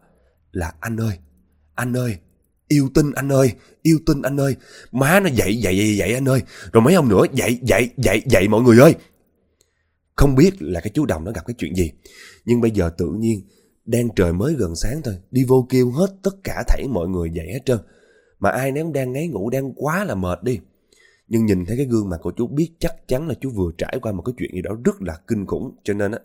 là anh ơi, anh ơi, yêu tinh anh ơi, yêu tinh anh ơi, má nó dậy dậy dậy dậy anh ơi, rồi mấy ông nữa dậy dậy dậy dậy mọi người ơi. Không biết là cái chú Đồng nó gặp cái chuyện gì, nhưng bây giờ tự nhiên đang trời mới gần sáng thôi, đi vô kêu hết tất cả thảy mọi người dậy hết trơn. Mà ai ném đang ngáy ngủ đang quá là mệt đi. Nhưng nhìn thấy cái gương mặt của chú biết chắc chắn là chú vừa trải qua một cái chuyện gì đó rất là kinh khủng. Cho nên á,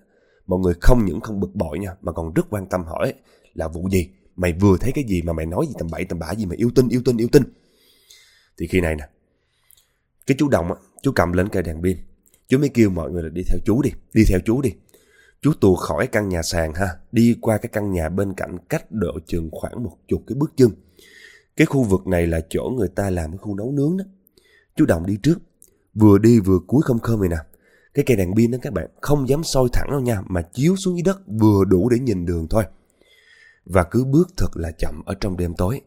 mọi người không những không bực bội nha, mà còn rất quan tâm hỏi là vụ gì. Mày vừa thấy cái gì mà mày nói gì tầm bậy tầm bạ gì mà yêu tinh, yêu tinh, yêu tinh. Thì khi này nè, cái chú Đồng á, chú cầm lên cây đèn pin. Chú mới kêu mọi người là đi theo chú đi, đi theo chú đi. Chú tuột khỏi căn nhà sàn ha, đi qua cái căn nhà bên cạnh cách độ chừng khoảng một chục cái bước chân. Cái khu vực này là chỗ người ta làm cái khu nấu nướng đó. Chú Đồng đi trước, vừa đi vừa cúi không khơm này nè. Cái cây đèn pin đó các bạn không dám soi thẳng đâu nha, mà chiếu xuống dưới đất vừa đủ để nhìn đường thôi. Và cứ bước thật là chậm ở trong đêm tối,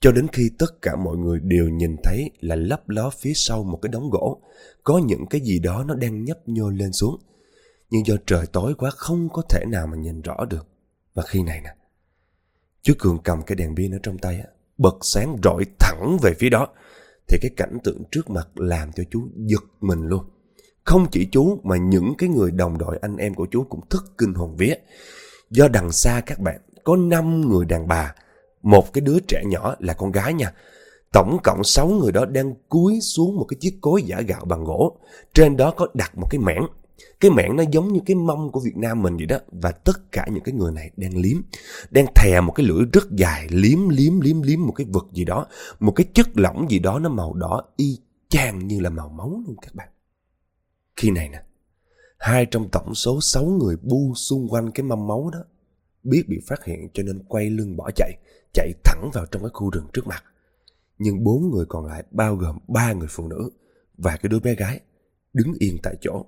cho đến khi tất cả mọi người đều nhìn thấy là lấp ló phía sau một cái đống gỗ, có những cái gì đó nó đang nhấp nhô lên xuống. Nhưng do trời tối quá không có thể nào mà nhìn rõ được. Và khi này nè, chú Cường cầm cái đèn pin ở trong tay á, bật sáng rọi thẳng về phía đó, thì cái cảnh tượng trước mặt làm cho chú giật mình luôn. Không chỉ chú mà những cái người đồng đội anh em của chú cũng thức kinh hồn vía. Do đằng xa các bạn có 5 người đàn bà, một cái đứa trẻ nhỏ là con gái nha. Tổng cộng 6 người đó đang cúi xuống một cái chiếc cối giả gạo bằng gỗ. Trên đó có đặt một cái mảng cái mảng nó giống như cái mông của Việt Nam mình vậy đó. Và tất cả những cái người này đang liếm. Đang thè một cái lưỡi rất dài. Liếm, liếm, liếm, liếm một cái vật gì đó. Một cái chất lỏng gì đó nó màu đỏ y chang như là màu máu luôn các bạn. Khi này nè. Hai trong tổng số sáu người bu xung quanh cái mâm máu đó. Biết bị phát hiện cho nên quay lưng bỏ chạy. Chạy thẳng vào trong cái khu rừng trước mặt. Nhưng bốn người còn lại bao gồm ba người phụ nữ và cái đứa bé gái đứng yên tại chỗ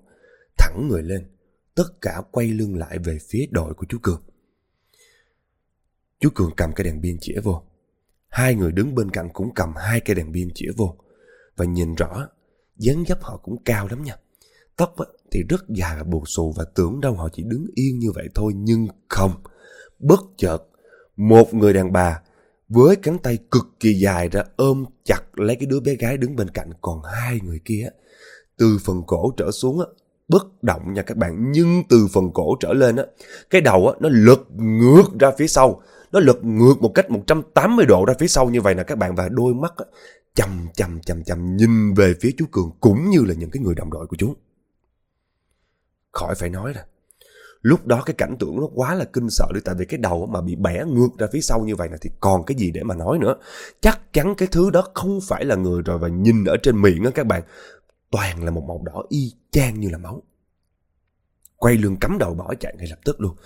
thẳng người lên, tất cả quay lưng lại về phía đội của chú Cường. Chú Cường cầm cái đèn pin chĩa vô. Hai người đứng bên cạnh cũng cầm hai cây đèn pin chĩa vô. Và nhìn rõ, dáng dấp họ cũng cao lắm nha. Tóc thì rất dài và bù xù và tưởng đâu họ chỉ đứng yên như vậy thôi. Nhưng không, bất chợt, một người đàn bà với cánh tay cực kỳ dài ra ôm chặt lấy cái đứa bé gái đứng bên cạnh. Còn hai người kia, từ phần cổ trở xuống bất động nha các bạn. Nhưng từ phần cổ trở lên á cái đầu á nó lật ngược ra phía sau. Nó lật ngược một cách 180 độ ra phía sau như vậy nè các bạn. Và đôi mắt á, chầm chầm chầm chầm nhìn về phía chú Cường cũng như là những cái người đồng đội của chú. Khỏi phải nói rồi lúc đó cái cảnh tượng nó quá là kinh sợ đi. Tại vì cái đầu mà bị bẻ ngược ra phía sau như vậy nè thì còn cái gì để mà nói nữa. Chắc chắn cái thứ đó không phải là người rồi và nhìn ở trên miệng á các bạn toàn là một màu đỏ y chang như là máu. Quay lưng cắm đầu bỏ chạy ngay lập tức luôn.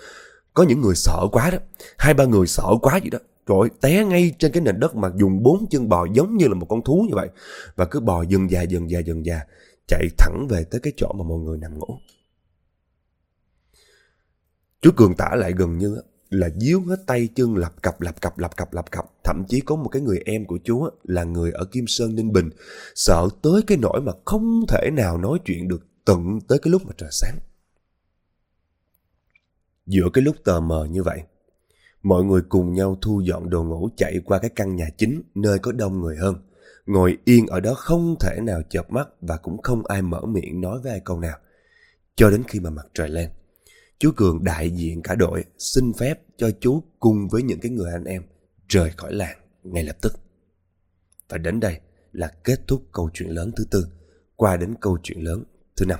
Có những người sợ quá đó, hai ba người sợ quá vậy đó. Rồi té ngay trên cái nền đất mà dùng bốn chân bò giống như là một con thú như vậy. Và cứ bò dần dài dần dài dần dài. Chạy thẳng về tới cái chỗ mà mọi người nằm ngủ. Chú Cường tả lại gần như là díu hết tay chân lập cập lập cập lập cập lập cập. Thậm chí có một cái người em của chú là người ở Kim Sơn Ninh Bình. Sợ tới cái nỗi mà không thể nào nói chuyện được tận tới cái lúc mà trời sáng. Giữa cái lúc tờ mờ như vậy, mọi người cùng nhau thu dọn đồ ngủ chạy qua cái căn nhà chính nơi có đông người hơn. Ngồi yên ở đó không thể nào chợp mắt và cũng không ai mở miệng nói với ai câu nào. Cho đến khi mà mặt trời lên, chú Cường đại diện cả đội xin phép cho chú cùng với những cái người anh em rời khỏi làng ngay lập tức. Và đến đây là kết thúc câu chuyện lớn thứ tư, qua đến câu chuyện lớn thứ năm.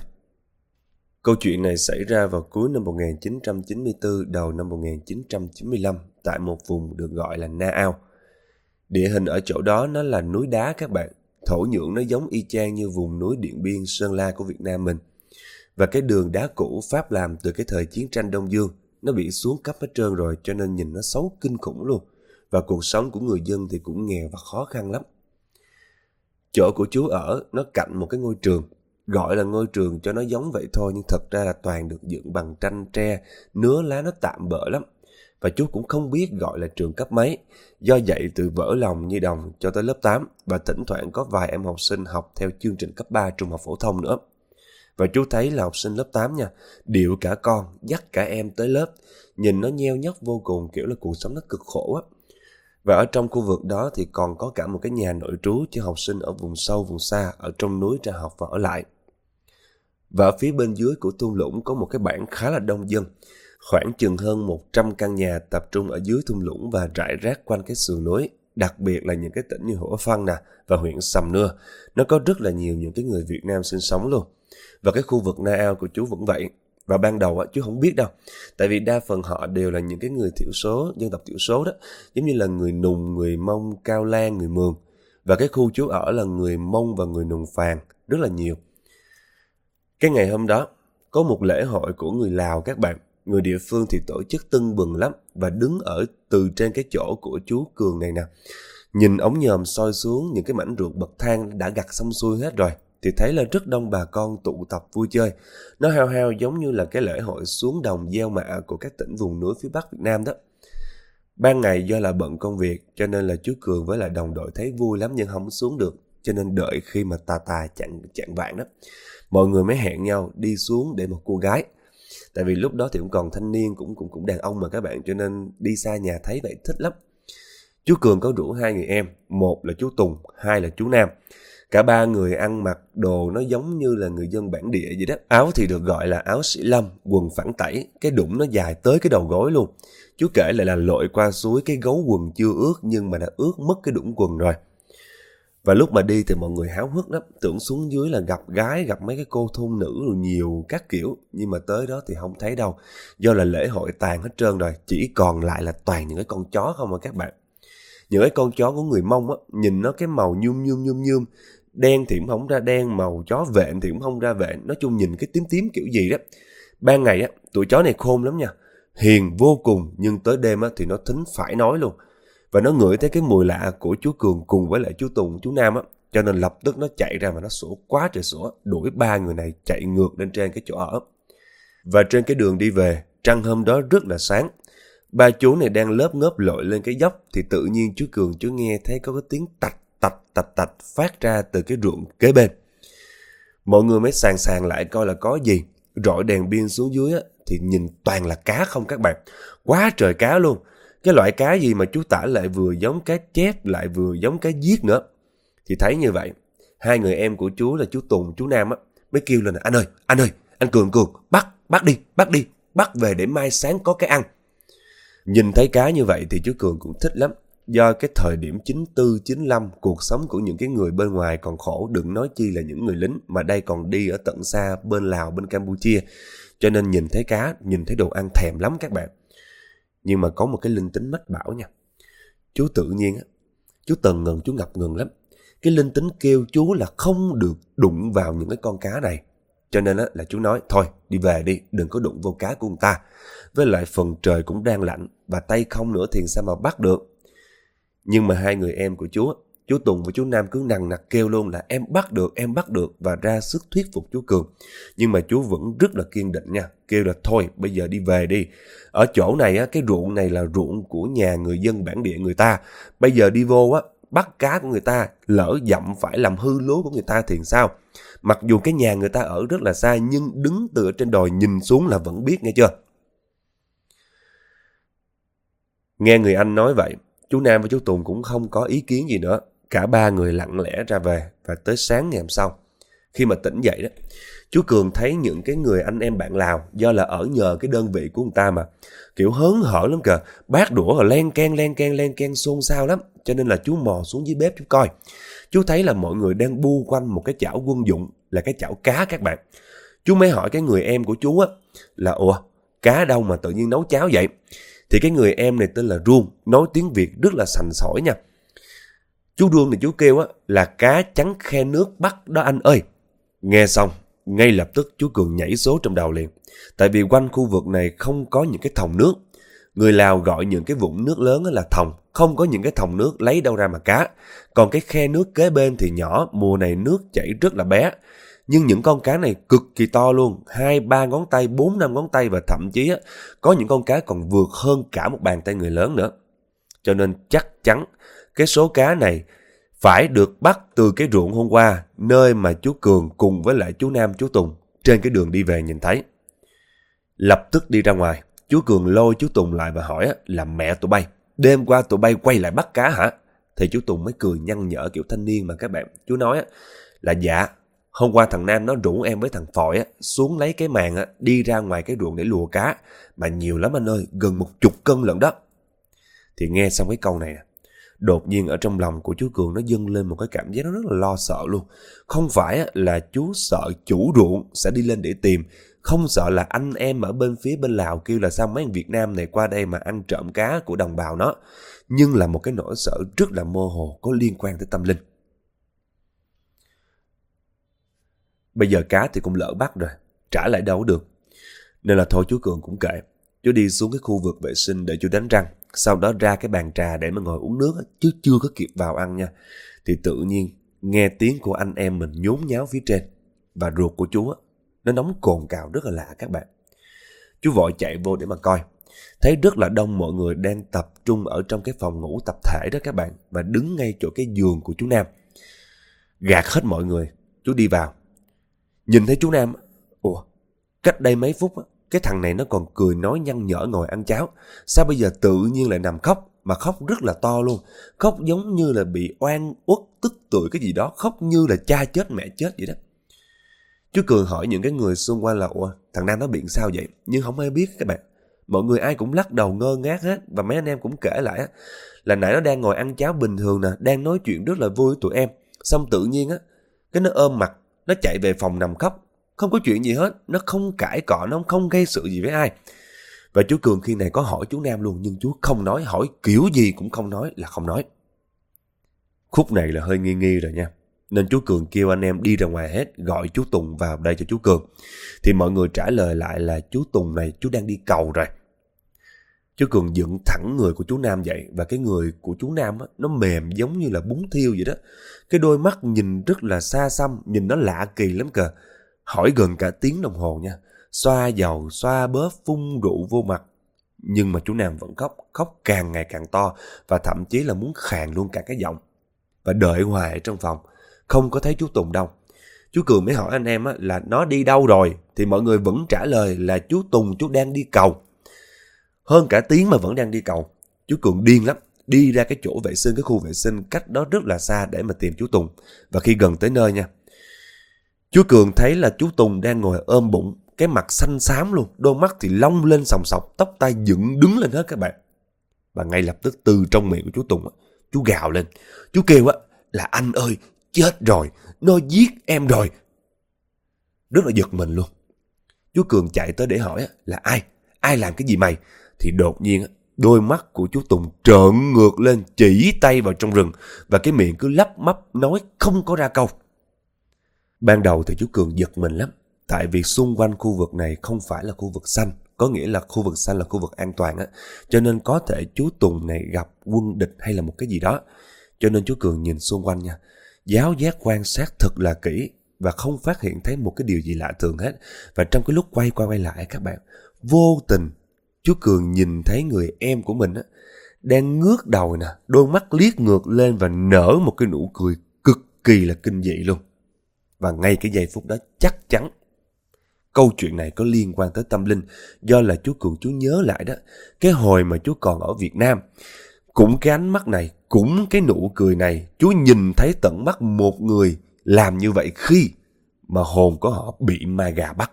Câu chuyện này xảy ra vào cuối năm 1994, đầu năm 1995 tại một vùng được gọi là Na Ao. Địa hình ở chỗ đó nó là núi đá các bạn, thổ nhưỡng nó giống y chang như vùng núi Điện Biên, Sơn La của Việt Nam mình. Và cái đường đá cũ Pháp làm từ cái thời chiến tranh Đông Dương, nó bị xuống cấp hết trơn rồi cho nên nhìn nó xấu kinh khủng luôn. Và cuộc sống của người dân thì cũng nghèo và khó khăn lắm. Chỗ của chú ở, nó cạnh một cái ngôi trường Gọi là ngôi trường cho nó giống vậy thôi nhưng thật ra là toàn được dựng bằng tranh tre, nứa lá nó tạm bỡ lắm. Và chú cũng không biết gọi là trường cấp mấy, do dạy từ vỡ lòng như đồng cho tới lớp 8 và thỉnh thoảng có vài em học sinh học theo chương trình cấp 3 trung học phổ thông nữa. Và chú thấy là học sinh lớp 8 nha, điệu cả con, dắt cả em tới lớp, nhìn nó nheo nhóc vô cùng kiểu là cuộc sống nó cực khổ á. Và ở trong khu vực đó thì còn có cả một cái nhà nội trú cho học sinh ở vùng sâu, vùng xa, ở trong núi ra học và ở lại. Và ở phía bên dưới của thung lũng có một cái bản khá là đông dân. Khoảng chừng hơn 100 căn nhà tập trung ở dưới thung lũng và rải rác quanh cái sườn núi. Đặc biệt là những cái tỉnh như Hủa Phăn nè và huyện Sầm Nưa. Nó có rất là nhiều những cái người Việt Nam sinh sống luôn. Và cái khu vực Na Ao của chú vẫn vậy. Và ban đầu á, chú không biết đâu. Tại vì đa phần họ đều là những cái người thiểu số, dân tộc thiểu số đó. Giống như là người Nùng, người Mông, Cao Lan, người Mường. Và cái khu chú ở là người Mông và người Nùng Phàn. Rất là nhiều. Cái ngày hôm đó, có một lễ hội của người Lào các bạn. Người địa phương thì tổ chức tưng bừng lắm và đứng ở từ trên cái chỗ của chú Cường này nè. Nhìn ống nhòm soi xuống những cái mảnh ruột bậc thang đã gặt xong xuôi hết rồi, thì thấy là rất đông bà con tụ tập vui chơi. Nó heo heo giống như là cái lễ hội xuống đồng gieo mạ của các tỉnh vùng núi phía Bắc Việt Nam đó. Ban ngày do là bận công việc, cho nên là chú Cường với lại đồng đội thấy vui lắm nhưng không xuống được, cho nên đợi khi mà tà tà chặn chặn vạn đó mọi người mới hẹn nhau đi xuống để một cô gái tại vì lúc đó thì cũng còn thanh niên, cũng cũng cũng đàn ông mà các bạn, cho nên đi xa nhà thấy vậy thích lắm. Chú cường có rủ hai người em, một là chú tùng, hai là chú nam. Cả ba người ăn mặc đồ nó giống như là người dân bản địa vậy đó. Áo thì được gọi là áo sĩ lâm, quần phẳng tẩy, cái đũng nó dài tới cái đầu gối luôn. Chú kể lại là lội qua suối, cái gấu quần chưa ướt nhưng mà đã ướt mất cái đũng quần rồi và lúc mà đi thì mọi người háo hức lắm, tưởng xuống dưới là gặp gái, gặp mấy cái cô thôn nữ rồi nhiều các kiểu. Nhưng mà tới đó thì không thấy đâu. Do là lễ hội tàn hết trơn rồi, chỉ còn lại là toàn những cái con chó không à các bạn. Những cái con chó của người Mông á, nhìn nó cái màu nhum nhum nhum nhum. Đen thì cũng không ra đen, màu chó vẹn thì cũng không ra vẹn. Nói chung nhìn cái tím tím kiểu gì đó. Ban ngày á, tụi chó này khôn lắm nha. Hiền vô cùng, nhưng tới đêm á, thì nó thính phải nói luôn và nó ngửi thấy cái mùi lạ của chú Cường cùng với lại chú Tùng, chú Nam á. Cho nên lập tức nó chạy ra mà nó sủa quá trời sủa, đuổi ba người này chạy ngược lên trên cái chỗ ở. Và trên cái đường đi về, trăng hôm đó rất là sáng. Ba chú này đang lớp ngớp lội lên cái dốc thì tự nhiên chú Cường chú nghe thấy có cái tiếng tạch tạch tạch tạch phát ra từ cái ruộng kế bên. Mọi người mới sàng sàng lại coi là có gì. Rọi đèn pin xuống dưới á, thì nhìn toàn là cá không các bạn. Quá trời cá luôn. Cái loại cá gì mà chú tả lại vừa giống cá chép lại vừa giống cá giết nữa. Thì thấy như vậy, hai người em của chú là chú Tùng, chú Nam á, mới kêu lên là anh ơi, anh ơi, anh Cường Cường, bắt, bắt đi, bắt đi, bắt về để mai sáng có cái ăn. Nhìn thấy cá như vậy thì chú Cường cũng thích lắm. Do cái thời điểm 94, 95, cuộc sống của những cái người bên ngoài còn khổ, đừng nói chi là những người lính, mà đây còn đi ở tận xa bên Lào, bên Campuchia. Cho nên nhìn thấy cá, nhìn thấy đồ ăn thèm lắm các bạn. Nhưng mà có một cái linh tính mách bảo nha. Chú tự nhiên á, chú tần ngần, chú ngập ngừng lắm. Cái linh tính kêu chú là không được đụng vào những cái con cá này. Cho nên á, là chú nói, thôi đi về đi, đừng có đụng vô cá của người ta. Với lại phần trời cũng đang lạnh và tay không nữa thì sao mà bắt được. Nhưng mà hai người em của chú, chú Tùng và chú Nam cứ nằng nặc kêu luôn là em bắt được, em bắt được và ra sức thuyết phục chú Cường. Nhưng mà chú vẫn rất là kiên định nha, kêu là thôi bây giờ đi về đi. Ở chỗ này á, cái ruộng này là ruộng của nhà người dân bản địa người ta. Bây giờ đi vô á, bắt cá của người ta, lỡ dặm phải làm hư lúa của người ta thì sao? Mặc dù cái nhà người ta ở rất là xa nhưng đứng từ trên đồi nhìn xuống là vẫn biết nghe chưa? Nghe người anh nói vậy, chú Nam và chú Tùng cũng không có ý kiến gì nữa. Cả ba người lặng lẽ ra về và tới sáng ngày hôm sau. Khi mà tỉnh dậy đó, chú Cường thấy những cái người anh em bạn Lào do là ở nhờ cái đơn vị của người ta mà kiểu hớn hở lắm kìa, bát đũa rồi len ken len ken len ken xôn xao lắm. Cho nên là chú mò xuống dưới bếp chú coi. Chú thấy là mọi người đang bu quanh một cái chảo quân dụng là cái chảo cá các bạn. Chú mới hỏi cái người em của chú á là ủa cá đâu mà tự nhiên nấu cháo vậy? Thì cái người em này tên là Ruông, nói tiếng Việt rất là sành sỏi nha. Chú Ruông thì chú kêu á là cá trắng khe nước bắt đó anh ơi. Nghe xong, ngay lập tức chú Cường nhảy số trong đầu liền. Tại vì quanh khu vực này không có những cái thòng nước. Người Lào gọi những cái vũng nước lớn là thòng, không có những cái thòng nước lấy đâu ra mà cá. Còn cái khe nước kế bên thì nhỏ, mùa này nước chảy rất là bé. Nhưng những con cá này cực kỳ to luôn, hai ba ngón tay, bốn năm ngón tay và thậm chí á, có những con cá còn vượt hơn cả một bàn tay người lớn nữa. Cho nên chắc chắn cái số cá này phải được bắt từ cái ruộng hôm qua, nơi mà chú Cường cùng với lại chú Nam chú Tùng trên cái đường đi về nhìn thấy. Lập tức đi ra ngoài, chú Cường lôi chú Tùng lại và hỏi là mẹ tụi bay, đêm qua tụi bay quay lại bắt cá hả? Thì chú Tùng mới cười nhăn nhở kiểu thanh niên mà các bạn. Chú nói là dạ, hôm qua thằng Nam nó rủ em với thằng Phọi xuống lấy cái màn đi ra ngoài cái ruộng để lùa cá. Mà nhiều lắm anh ơi, gần một chục cân lận đó. Thì nghe xong cái câu này Đột nhiên ở trong lòng của chú Cường nó dâng lên một cái cảm giác nó rất là lo sợ luôn. Không phải là chú sợ chủ ruộng sẽ đi lên để tìm. Không sợ là anh em ở bên phía bên Lào kêu là sao mấy anh Việt Nam này qua đây mà ăn trộm cá của đồng bào nó. Nhưng là một cái nỗi sợ rất là mơ hồ có liên quan tới tâm linh. Bây giờ cá thì cũng lỡ bắt rồi. Trả lại đâu được. Nên là thôi chú Cường cũng kệ. Chú đi xuống cái khu vực vệ sinh để chú đánh răng, sau đó ra cái bàn trà để mà ngồi uống nước chứ chưa có kịp vào ăn nha. Thì tự nhiên nghe tiếng của anh em mình nhốn nháo phía trên, và ruột của chú á nó nóng cồn cào rất là lạ các bạn. Chú vội chạy vô để mà coi. Thấy rất là đông mọi người đang tập trung ở trong cái phòng ngủ tập thể đó các bạn, và đứng ngay chỗ cái giường của chú Nam. Gạt hết mọi người chú đi vào. Nhìn thấy chú Nam, ủa, cách đây mấy phút á cái thằng này nó còn cười nói nhăn nhở ngồi ăn cháo. Sao bây giờ tự nhiên lại nằm khóc, mà khóc rất là to luôn. Khóc giống như là bị oan uất tức tuổi cái gì đó, khóc như là cha chết mẹ chết vậy đó. Chú Cường hỏi những cái người xung quanh là Ủa, thằng Nam nó bị sao vậy? Nhưng không ai biết các bạn. Mọi người ai cũng lắc đầu ngơ ngác hết và mấy anh em cũng kể lại á, là nãy nó đang ngồi ăn cháo bình thường nè, đang nói chuyện rất là vui với tụi em. Xong tự nhiên á, cái nó ôm mặt, nó chạy về phòng nằm khóc không có chuyện gì hết, nó không cãi cọ, nó không gây sự gì với ai. Và chú Cường khi này có hỏi chú Nam luôn, nhưng chú không nói, hỏi kiểu gì cũng không nói là không nói. Khúc này là hơi nghi nghi rồi nha. Nên chú Cường kêu anh em đi ra ngoài hết, gọi chú Tùng vào đây cho chú Cường. Thì mọi người trả lời lại là chú Tùng này chú đang đi cầu rồi. Chú Cường dựng thẳng người của chú Nam dậy và cái người của chú Nam á, nó mềm giống như là bún thiêu vậy đó. Cái đôi mắt nhìn rất là xa xăm, nhìn nó lạ kỳ lắm kìa. Hỏi gần cả tiếng đồng hồ nha. Xoa dầu, xoa bớt, phun rượu vô mặt. Nhưng mà chú Nam vẫn khóc, khóc càng ngày càng to và thậm chí là muốn khàn luôn cả cái giọng. Và đợi hoài ở trong phòng, không có thấy chú Tùng đâu. Chú Cường mới hỏi anh em là nó đi đâu rồi thì mọi người vẫn trả lời là chú Tùng chú đang đi cầu. Hơn cả tiếng mà vẫn đang đi cầu. Chú Cường điên lắm, đi ra cái chỗ vệ sinh, cái khu vệ sinh cách đó rất là xa để mà tìm chú Tùng. Và khi gần tới nơi nha, Chú Cường thấy là chú Tùng đang ngồi ôm bụng, cái mặt xanh xám luôn, đôi mắt thì long lên sòng sọc, tóc tai dựng đứng lên hết các bạn. Và ngay lập tức từ trong miệng của chú Tùng, chú gào lên. Chú kêu á là anh ơi, chết rồi, nó giết em rồi. Rất là giật mình luôn. Chú Cường chạy tới để hỏi là ai, ai làm cái gì mày? Thì đột nhiên đôi mắt của chú Tùng trợn ngược lên chỉ tay vào trong rừng và cái miệng cứ lắp mắp nói không có ra câu. Ban đầu thì chú Cường giật mình lắm, tại vì xung quanh khu vực này không phải là khu vực xanh, có nghĩa là khu vực xanh là khu vực an toàn á. Cho nên có thể chú Tùng này gặp quân địch hay là một cái gì đó. Cho nên chú Cường nhìn xung quanh nha. Giáo giác quan sát thật là kỹ và không phát hiện thấy một cái điều gì lạ thường hết. Và trong cái lúc quay qua quay lại các bạn, vô tình chú Cường nhìn thấy người em của mình á, đang ngước đầu nè, đôi mắt liếc ngược lên và nở một cái nụ cười cực kỳ là kinh dị luôn. Và ngay cái giây phút đó chắc chắn câu chuyện này có liên quan tới tâm linh do là chú Cường chú nhớ lại đó. Cái hồi mà chú còn ở Việt Nam, cũng cái ánh mắt này, cũng cái nụ cười này, chú nhìn thấy tận mắt một người làm như vậy khi mà hồn của họ bị ma gà bắt.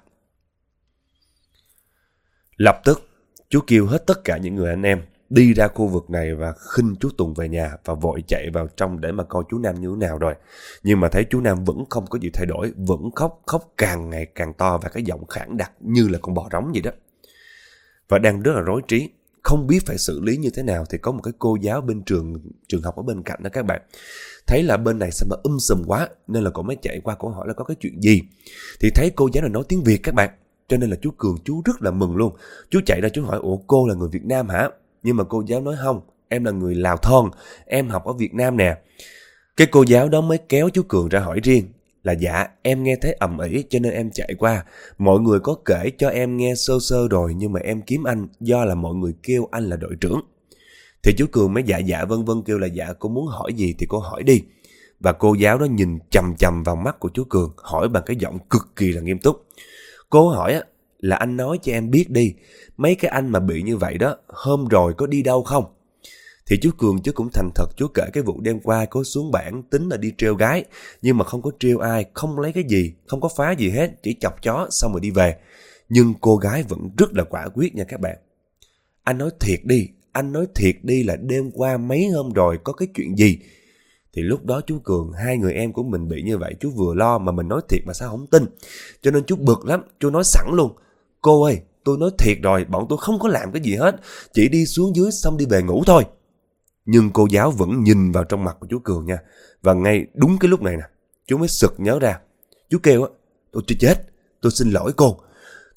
Lập tức, chú kêu hết tất cả những người anh em đi ra khu vực này và khinh chú Tùng về nhà và vội chạy vào trong để mà coi chú Nam như thế nào rồi. Nhưng mà thấy chú Nam vẫn không có gì thay đổi, vẫn khóc, khóc càng ngày càng to và cái giọng khản đặc như là con bò rống vậy đó. Và đang rất là rối trí, không biết phải xử lý như thế nào thì có một cái cô giáo bên trường trường học ở bên cạnh đó các bạn. Thấy là bên này sao mà um sùm quá nên là cô mới chạy qua cô hỏi là có cái chuyện gì. Thì thấy cô giáo là nói tiếng Việt các bạn. Cho nên là chú Cường chú rất là mừng luôn. Chú chạy ra chú hỏi ủa cô là người Việt Nam hả? Nhưng mà cô giáo nói không, em là người Lào Thon, em học ở Việt Nam nè. Cái cô giáo đó mới kéo chú Cường ra hỏi riêng là dạ em nghe thấy ầm ĩ cho nên em chạy qua. Mọi người có kể cho em nghe sơ sơ rồi nhưng mà em kiếm anh do là mọi người kêu anh là đội trưởng. Thì chú Cường mới dạ dạ vân vân kêu là dạ cô muốn hỏi gì thì cô hỏi đi. Và cô giáo đó nhìn chằm chằm vào mắt của chú Cường hỏi bằng cái giọng cực kỳ là nghiêm túc. Cô hỏi là anh nói cho em biết đi, mấy cái anh mà bị như vậy đó, hôm rồi có đi đâu không? Thì chú Cường chứ cũng thành thật chú kể cái vụ đêm qua có xuống bản tính là đi treo gái, nhưng mà không có treo ai, không lấy cái gì, không có phá gì hết, chỉ chọc chó xong rồi đi về. Nhưng cô gái vẫn rất là quả quyết nha các bạn. Anh nói thiệt đi, anh nói thiệt đi là đêm qua mấy hôm rồi có cái chuyện gì? Thì lúc đó chú Cường, hai người em của mình bị như vậy, chú vừa lo mà mình nói thiệt mà sao không tin. Cho nên chú bực lắm, chú nói sẵn luôn. Cô ơi, tôi nói thiệt rồi, bọn tôi không có làm cái gì hết, chỉ đi xuống dưới xong đi về ngủ thôi. Nhưng cô giáo vẫn nhìn vào trong mặt của chú Cường nha. Và ngay đúng cái lúc này nè, chú mới sực nhớ ra. Chú kêu á, tôi chưa chết, tôi xin lỗi cô.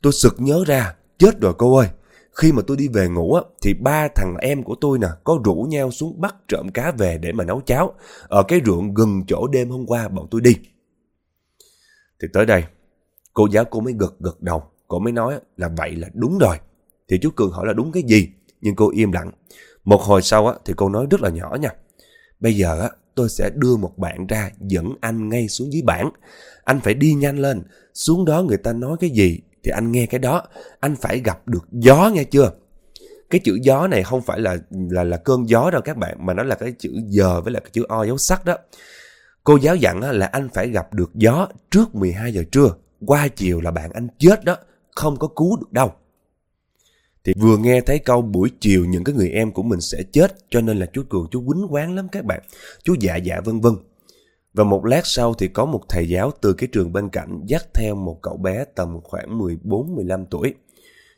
Tôi sực nhớ ra, chết rồi cô ơi. Khi mà tôi đi về ngủ á, thì ba thằng em của tôi nè có rủ nhau xuống bắt trộm cá về để mà nấu cháo. Ở cái ruộng gần chỗ đêm hôm qua bọn tôi đi. Thì tới đây, cô giáo cô mới gật gật đầu. Cô mới nói là vậy là đúng rồi. Thì chú Cường hỏi là đúng cái gì? Nhưng cô im lặng. Một hồi sau á, thì cô nói rất là nhỏ nha. Bây giờ á, tôi sẽ đưa một bạn ra dẫn anh ngay xuống dưới bảng. Anh phải đi nhanh lên. Xuống đó người ta nói cái gì thì anh nghe cái đó. Anh phải gặp được gió nghe chưa? Cái chữ gió này không phải là là là cơn gió đâu các bạn. Mà nó là cái chữ giờ với là cái chữ o dấu sắc đó. Cô giáo dặn là anh phải gặp được gió trước 12 giờ trưa. Qua chiều là bạn anh chết đó không có cứu được đâu. Thì vừa nghe thấy câu buổi chiều những cái người em của mình sẽ chết cho nên là chú Cường chú quýnh quán lắm các bạn. Chú dạ dạ vân vân. Và một lát sau thì có một thầy giáo từ cái trường bên cạnh dắt theo một cậu bé tầm khoảng 14-15 tuổi.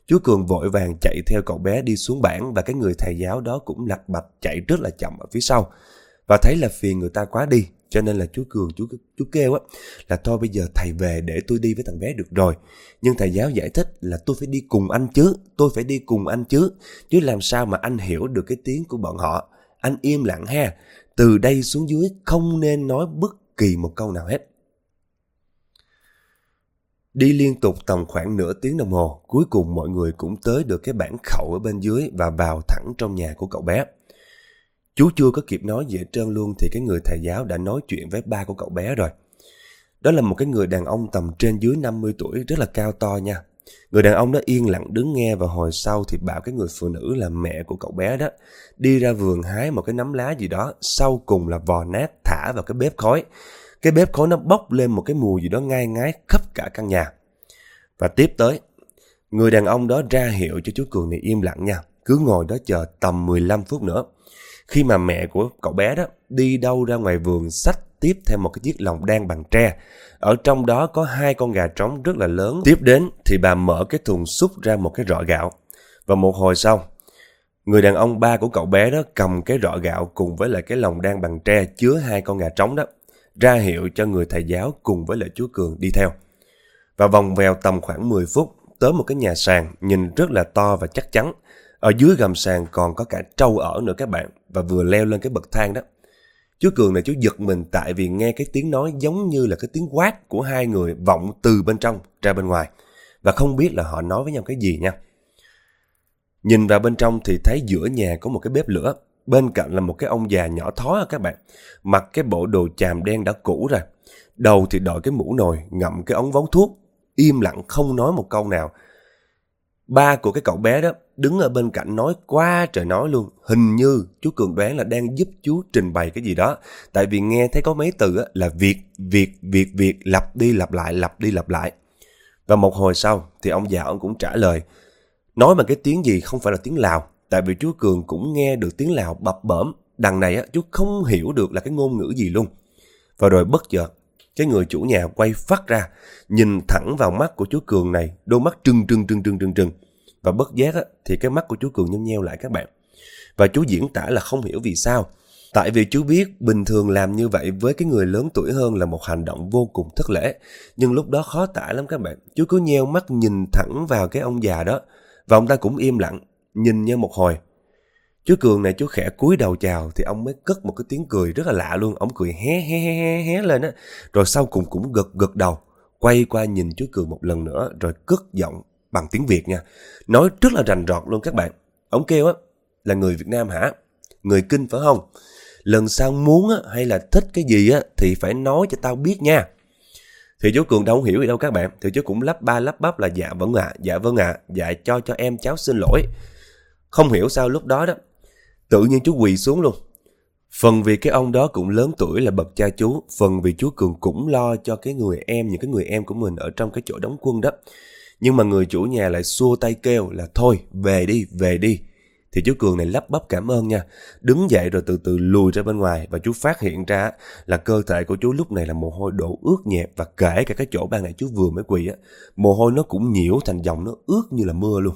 Chú Cường vội vàng chạy theo cậu bé đi xuống bảng và cái người thầy giáo đó cũng lặt bạch chạy rất là chậm ở phía sau. Và thấy là phiền người ta quá đi cho nên là chú Cường chú chú kêu á là thôi bây giờ thầy về để tôi đi với thằng bé được rồi. Nhưng thầy giáo giải thích là tôi phải đi cùng anh chứ, tôi phải đi cùng anh chứ. Chứ làm sao mà anh hiểu được cái tiếng của bọn họ. Anh im lặng ha. Từ đây xuống dưới không nên nói bất kỳ một câu nào hết. Đi liên tục tầm khoảng nửa tiếng đồng hồ, cuối cùng mọi người cũng tới được cái bản khẩu ở bên dưới và vào thẳng trong nhà của cậu bé. Chú chưa có kịp nói gì hết trơn luôn thì cái người thầy giáo đã nói chuyện với ba của cậu bé rồi. Đó là một cái người đàn ông tầm trên dưới 50 tuổi rất là cao to nha. Người đàn ông đó yên lặng đứng nghe và hồi sau thì bảo cái người phụ nữ là mẹ của cậu bé đó đi ra vườn hái một cái nắm lá gì đó sau cùng là vò nát thả vào cái bếp khói. Cái bếp khói nó bốc lên một cái mùi gì đó ngai ngái khắp cả căn nhà. Và tiếp tới, người đàn ông đó ra hiệu cho chú Cường này im lặng nha. Cứ ngồi đó chờ tầm 15 phút nữa. Khi mà mẹ của cậu bé đó đi đâu ra ngoài vườn sách tiếp thêm một cái chiếc lồng đan bằng tre. Ở trong đó có hai con gà trống rất là lớn. Tiếp đến thì bà mở cái thùng xúc ra một cái rọ gạo. Và một hồi sau, người đàn ông ba của cậu bé đó cầm cái rọ gạo cùng với lại cái lồng đan bằng tre chứa hai con gà trống đó. Ra hiệu cho người thầy giáo cùng với lại chú Cường đi theo. Và vòng vèo tầm khoảng 10 phút tới một cái nhà sàn nhìn rất là to và chắc chắn. Ở dưới gầm sàn còn có cả trâu ở nữa các bạn và vừa leo lên cái bậc thang đó. Chú Cường này chú giật mình tại vì nghe cái tiếng nói giống như là cái tiếng quát của hai người vọng từ bên trong ra bên ngoài và không biết là họ nói với nhau cái gì nha. Nhìn vào bên trong thì thấy giữa nhà có một cái bếp lửa, bên cạnh là một cái ông già nhỏ thó các bạn, mặc cái bộ đồ chàm đen đã cũ rồi. Đầu thì đội cái mũ nồi, ngậm cái ống vóng thuốc, im lặng không nói một câu nào. Ba của cái cậu bé đó đứng ở bên cạnh nói quá trời nói luôn. Hình như chú Cường đoán là đang giúp chú trình bày cái gì đó. Tại vì nghe thấy có mấy từ là việc, việc, việc, việc, lặp đi lặp lại, lặp đi lặp lại. Và một hồi sau thì ông già ông cũng trả lời. Nói mà cái tiếng gì không phải là tiếng Lào. Tại vì chú Cường cũng nghe được tiếng Lào bập bẩm. Đằng này á, chú không hiểu được là cái ngôn ngữ gì luôn. Và rồi bất chợt cái người chủ nhà quay phát ra, nhìn thẳng vào mắt của chú Cường này, đôi mắt trừng trừng trừng trừng trừng trừng. Và bất giác á, thì cái mắt của chú Cường nheo nheo lại các bạn. Và chú diễn tả là không hiểu vì sao. Tại vì chú biết bình thường làm như vậy với cái người lớn tuổi hơn là một hành động vô cùng thất lễ. Nhưng lúc đó khó tả lắm các bạn. Chú cứ nheo mắt nhìn thẳng vào cái ông già đó. Và ông ta cũng im lặng, nhìn nhau một hồi. Chú Cường này chú khẽ cúi đầu chào thì ông mới cất một cái tiếng cười rất là lạ luôn. Ông cười hé hé hé hé, hé lên á. Rồi sau cùng cũng gật gật đầu. Quay qua nhìn chú Cường một lần nữa rồi cất giọng bằng tiếng Việt nha. Nói rất là rành rọt luôn các bạn. Ông kêu á là người Việt Nam hả? Người Kinh phải không? Lần sau muốn á, hay là thích cái gì á thì phải nói cho tao biết nha. Thì chú Cường đâu hiểu gì đâu các bạn. Thì chú cũng lắp ba lắp bắp là dạ vâng ạ, à, dạ vâng ạ, à, dạ cho cho em cháu xin lỗi. Không hiểu sao lúc đó đó Tự nhiên chú quỳ xuống luôn. Phần vì cái ông đó cũng lớn tuổi là bậc cha chú, phần vì chú Cường cũng lo cho cái người em, những cái người em của mình ở trong cái chỗ đóng quân đó. Nhưng mà người chủ nhà lại xua tay kêu là thôi, về đi, về đi. Thì chú Cường này lắp bắp cảm ơn nha. Đứng dậy rồi từ từ lùi ra bên ngoài và chú phát hiện ra là cơ thể của chú lúc này là mồ hôi đổ ướt nhẹp và kể cả cái chỗ ban ngày chú vừa mới quỳ á, mồ hôi nó cũng nhiễu thành dòng nó ướt như là mưa luôn.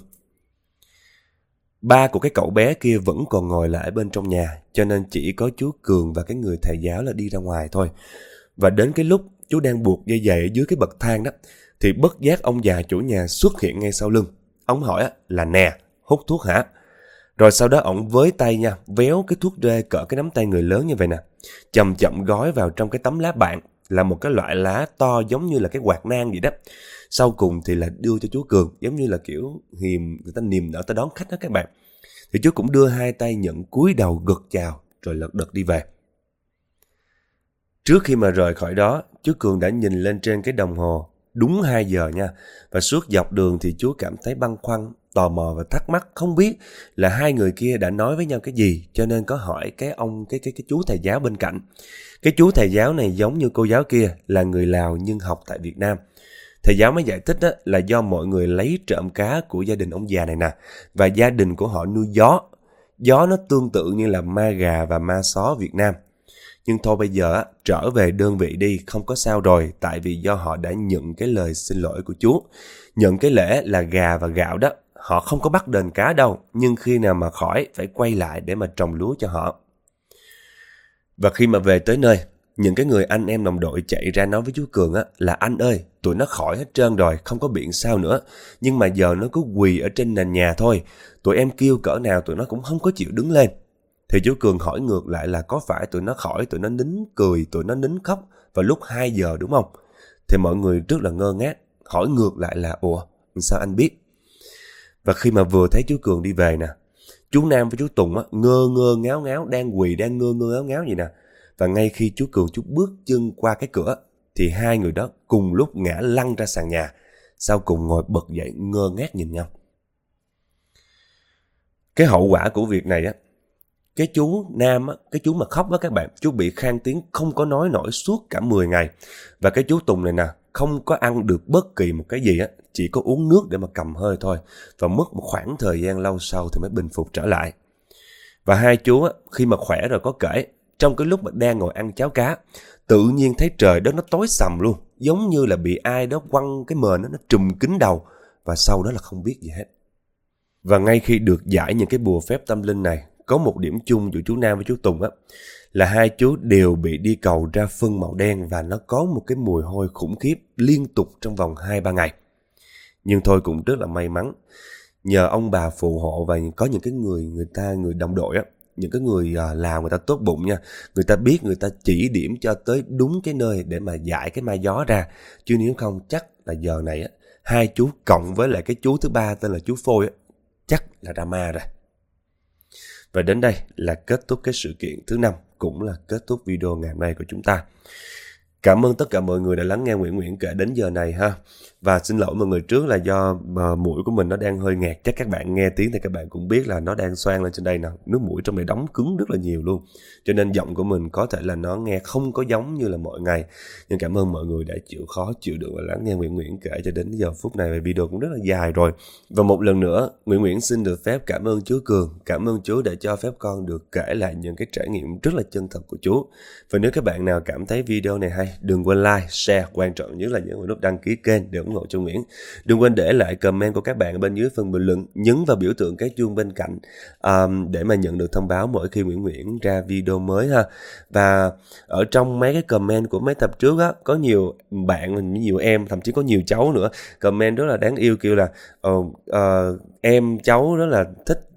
Ba của cái cậu bé kia vẫn còn ngồi lại bên trong nhà, cho nên chỉ có chú Cường và cái người thầy giáo là đi ra ngoài thôi. Và đến cái lúc chú đang buộc dây giày ở dưới cái bậc thang đó, thì bất giác ông già chủ nhà xuất hiện ngay sau lưng. Ông hỏi là nè, hút thuốc hả? Rồi sau đó ông với tay nha, véo cái thuốc rê cỡ cái nắm tay người lớn như vậy nè. Chậm chậm gói vào trong cái tấm lá bạn, là một cái loại lá to giống như là cái quạt nang vậy đó. Sau cùng thì là đưa cho chú Cường, giống như là kiểu hiềm người ta niềm nở ta đón khách đó các bạn. Thì chú cũng đưa hai tay nhận cúi đầu gật chào, rồi lật đật đi về. Trước khi mà rời khỏi đó, chú Cường đã nhìn lên trên cái đồng hồ, đúng 2 giờ nha. Và suốt dọc đường thì chú cảm thấy băn khoăn, tò mò và thắc mắc không biết là hai người kia đã nói với nhau cái gì cho nên có hỏi cái ông cái cái cái chú thầy giáo bên cạnh. Cái chú thầy giáo này giống như cô giáo kia là người Lào nhưng học tại Việt Nam. Thầy giáo mới giải thích đó là do mọi người lấy trộm cá của gia đình ông già này nè và gia đình của họ nuôi gió. Gió nó tương tự như là ma gà và ma só Việt Nam. Nhưng thôi bây giờ trở về đơn vị đi không có sao rồi tại vì do họ đã nhận cái lời xin lỗi của chú. Nhận cái lễ là gà và gạo đó. Họ không có bắt đền cá đâu nhưng khi nào mà khỏi phải quay lại để mà trồng lúa cho họ. Và khi mà về tới nơi những cái người anh em đồng đội chạy ra nói với chú Cường á là anh ơi, tụi nó khỏi hết trơn rồi, không có biện sao nữa. Nhưng mà giờ nó cứ quỳ ở trên nền nhà thôi, tụi em kêu cỡ nào tụi nó cũng không có chịu đứng lên. Thì chú Cường hỏi ngược lại là có phải tụi nó khỏi, tụi nó nín cười, tụi nó nín khóc vào lúc 2 giờ đúng không? Thì mọi người rất là ngơ ngác, hỏi ngược lại là ủa, sao anh biết? Và khi mà vừa thấy chú Cường đi về nè, chú Nam với chú Tùng á, ngơ ngơ ngáo ngáo, đang quỳ, đang ngơ ngơ ngáo ngáo vậy nè và ngay khi chú Cường chú bước chân qua cái cửa thì hai người đó cùng lúc ngã lăn ra sàn nhà, sau cùng ngồi bật dậy ngơ ngác nhìn nhau. Cái hậu quả của việc này á, cái chú Nam á, cái chú mà khóc đó các bạn, chú bị khang tiếng không có nói nổi suốt cả 10 ngày. Và cái chú Tùng này nè, không có ăn được bất kỳ một cái gì á, chỉ có uống nước để mà cầm hơi thôi. Và mất một khoảng thời gian lâu sau thì mới bình phục trở lại. Và hai chú á, khi mà khỏe rồi có kể trong cái lúc mà đang ngồi ăn cháo cá, tự nhiên thấy trời đó nó tối sầm luôn, giống như là bị ai đó quăng cái mền nó, nó trùm kín đầu và sau đó là không biết gì hết. Và ngay khi được giải những cái bùa phép tâm linh này, có một điểm chung giữa chú Nam với chú Tùng á, là hai chú đều bị đi cầu ra phân màu đen và nó có một cái mùi hôi khủng khiếp liên tục trong vòng 2-3 ngày. nhưng thôi cũng rất là may mắn nhờ ông bà phù hộ và có những cái người người ta người đồng đội á những cái người à, làm người ta tốt bụng nha người ta biết người ta chỉ điểm cho tới đúng cái nơi để mà giải cái ma gió ra chứ nếu không chắc là giờ này á hai chú cộng với lại cái chú thứ ba tên là chú phôi á chắc là ra ma rồi và đến đây là kết thúc cái sự kiện thứ năm, cũng là kết thúc video ngày hôm nay của chúng ta Cảm ơn tất cả mọi người đã lắng nghe Nguyễn Nguyễn kể đến giờ này ha. Và xin lỗi mọi người trước là do ờ, mũi của mình nó đang hơi ngạt. Chắc các bạn nghe tiếng thì các bạn cũng biết là nó đang xoang lên trên đây nè. Nước mũi trong này đóng cứng rất là nhiều luôn. Cho nên giọng của mình có thể là nó nghe không có giống như là mọi ngày. Nhưng cảm ơn mọi người đã chịu khó chịu được và lắng nghe Nguyễn Nguyễn kể cho đến giờ phút này. Và video cũng rất là dài rồi. Và một lần nữa, Nguyễn Nguyễn xin được phép cảm ơn Chúa Cường. Cảm ơn Chúa đã cho phép con được kể lại những cái trải nghiệm rất là chân thật của Chúa. Và nếu các bạn nào cảm thấy video này hay, đừng quên like, share, quan trọng nhất là những vào nút đăng ký kênh để ủng hộ cho Nguyễn. Đừng quên để lại comment của các bạn ở bên dưới phần bình luận, nhấn vào biểu tượng cái chuông bên cạnh um, để mà nhận được thông báo mỗi khi Nguyễn Nguyễn ra video mới ha. Và ở trong mấy cái comment của mấy tập trước á, có nhiều bạn, nhiều em, thậm chí có nhiều cháu nữa comment rất là đáng yêu kêu là uh, uh, em cháu rất là thích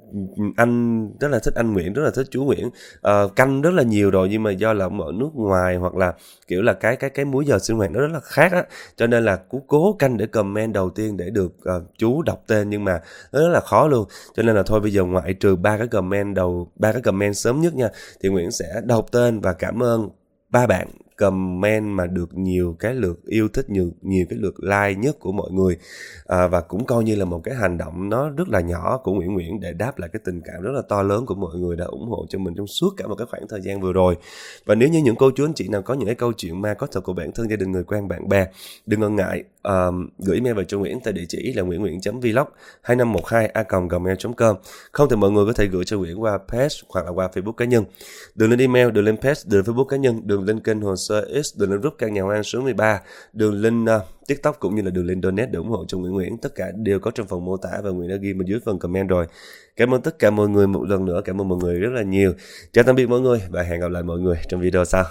anh rất là thích anh Nguyễn rất là thích chú Nguyễn. Uh, canh rất là nhiều rồi nhưng mà do là ở nước ngoài hoặc là kiểu là cái cái cái múi giờ sinh hoạt nó rất là khác á. Cho nên là cú cố canh để comment đầu tiên để được uh, chú đọc tên nhưng mà nó rất là khó luôn. Cho nên là thôi bây giờ ngoại trừ ba cái comment đầu ba cái comment sớm nhất nha thì Nguyễn sẽ đọc tên và cảm ơn ba bạn comment mà được nhiều cái lượt yêu thích nhiều nhiều cái lượt like nhất của mọi người. À, và cũng coi như là một cái hành động nó rất là nhỏ của Nguyễn Nguyễn để đáp lại cái tình cảm rất là to lớn của mọi người đã ủng hộ cho mình trong suốt cả một cái khoảng thời gian vừa rồi. Và nếu như những cô chú anh chị nào có những cái câu chuyện ma có thật của bản thân gia đình người quen bạn bè đừng ngần ngại um, gửi email về cho Nguyễn tại địa chỉ là nguyễn nguyễn vlog 2512 a gmail com. Không thì mọi người có thể gửi cho Nguyễn qua page hoặc là qua Facebook cá nhân. Đường lên email đường lên page đường Facebook cá nhân đường lên kênh hồ sơ X đường lên group căn nhà hoang số 13 đường link uh, TikTok cũng như là đường link donate để ủng hộ cho Nguyễn Nguyễn. Tất cả đều có trong phần mô tả và Nguyễn đã ghi bên dưới phần comment rồi. Cảm ơn tất cả mọi người một lần nữa cảm ơn mọi người rất là nhiều. Chào tạm biệt mọi người và hẹn gặp lại mọi người trong video sau.